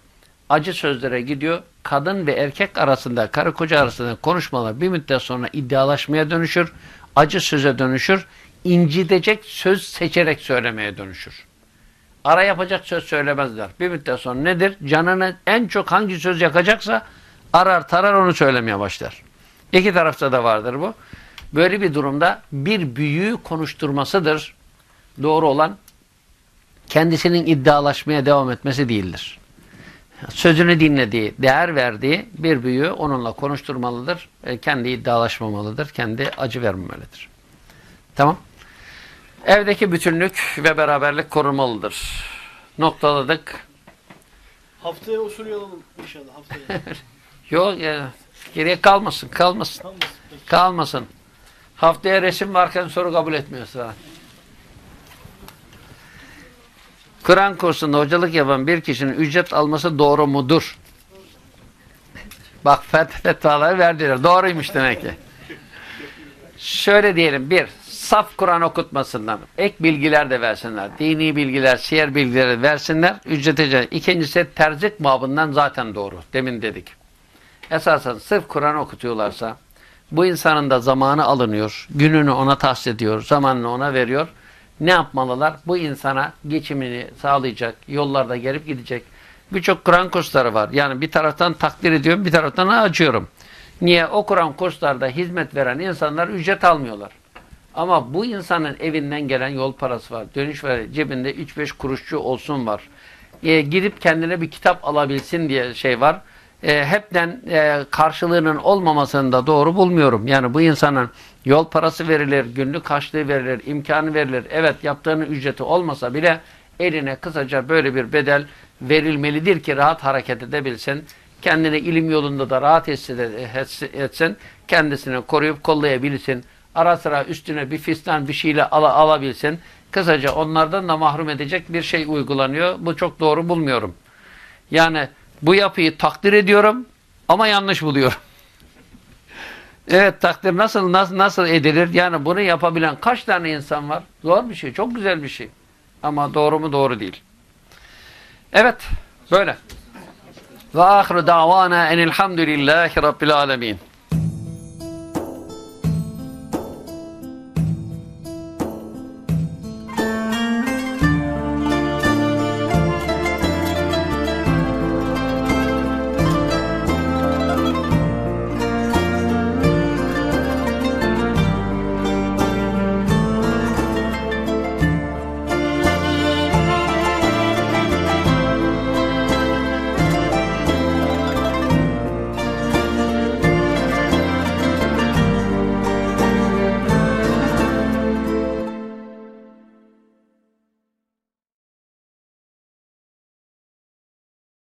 Acı sözlere gidiyor. Kadın ve erkek arasında, karı koca arasında konuşmalar bir müddet sonra iddialaşmaya dönüşür. Acı söze dönüşür. incitecek söz seçerek söylemeye dönüşür. Ara yapacak söz söylemezler. Bir müddet sonra nedir? Canını en çok hangi söz yakacaksa arar tarar onu söylemeye başlar. İki tarafta da vardır bu. Böyle bir durumda bir büyüğü konuşturmasıdır. Doğru olan kendisinin iddialaşmaya devam etmesi değildir. Sözünü dinlediği, değer verdiği bir büyüğü onunla konuşturmalıdır. E, kendi iddialaşmamalıdır. Kendi acı vermemelidir. Tamam. Evdeki bütünlük ve beraberlik korunmalıdır. Noktaladık. Haftaya o soruyu alalım inşallah haftaya. Yok ya, geriye kalmasın, kalmasın. Peki. Kalmasın. Haftaya resim varken soru kabul etmiyorsun. Kur'an kursunda hocalık yapan bir kişinin ücret alması doğru mudur? Bak fet fetvaları verdiler. Doğruymuş demek ki. Şöyle diyelim. Bir, saf Kur'an okutmasından ek bilgiler de versinler. Dini bilgiler, siyer bilgileri versinler. Ücrete İkincisi terzik babından zaten doğru. Demin dedik. Esasen sırf Kur'an okutuyorlarsa bu insanın da zamanı alınıyor. Gününü ona tahsis ediyor. Zamanını ona veriyor. Ne yapmalılar? Bu insana geçimini sağlayacak. Yollarda gelip gidecek. Birçok Kur'an kursları var. Yani bir taraftan takdir ediyorum, bir taraftan acıyorum. Niye? O Kur'an kurslarda hizmet veren insanlar ücret almıyorlar. Ama bu insanın evinden gelen yol parası var. Dönüş var. Cebinde 3-5 kuruşçu olsun var. E, gidip kendine bir kitap alabilsin diye şey var. E, hepten e, karşılığının olmamasını da doğru bulmuyorum. Yani bu insanın yol parası verilir, günlük harçlığı verilir, imkanı verilir. Evet yaptığının ücreti olmasa bile eline kısaca böyle bir bedel verilmelidir ki rahat hareket edebilsin. Kendini ilim yolunda da rahat etsin. Kendisini koruyup kollayabilsin. Ara sıra üstüne bir fistan bir şeyle ala, alabilsin. Kısaca onlardan da mahrum edecek bir şey uygulanıyor. Bu çok doğru bulmuyorum. Yani bu yapıyı takdir ediyorum ama yanlış buluyorum. Evet takdir nasıl, nasıl nasıl edilir? Yani bunu yapabilen kaç tane insan var? Zor bir şey, çok güzel bir şey. Ama doğru mu doğru değil. Evet, böyle. Ve ahiru davana enilhamdülillahi rabbil alemin.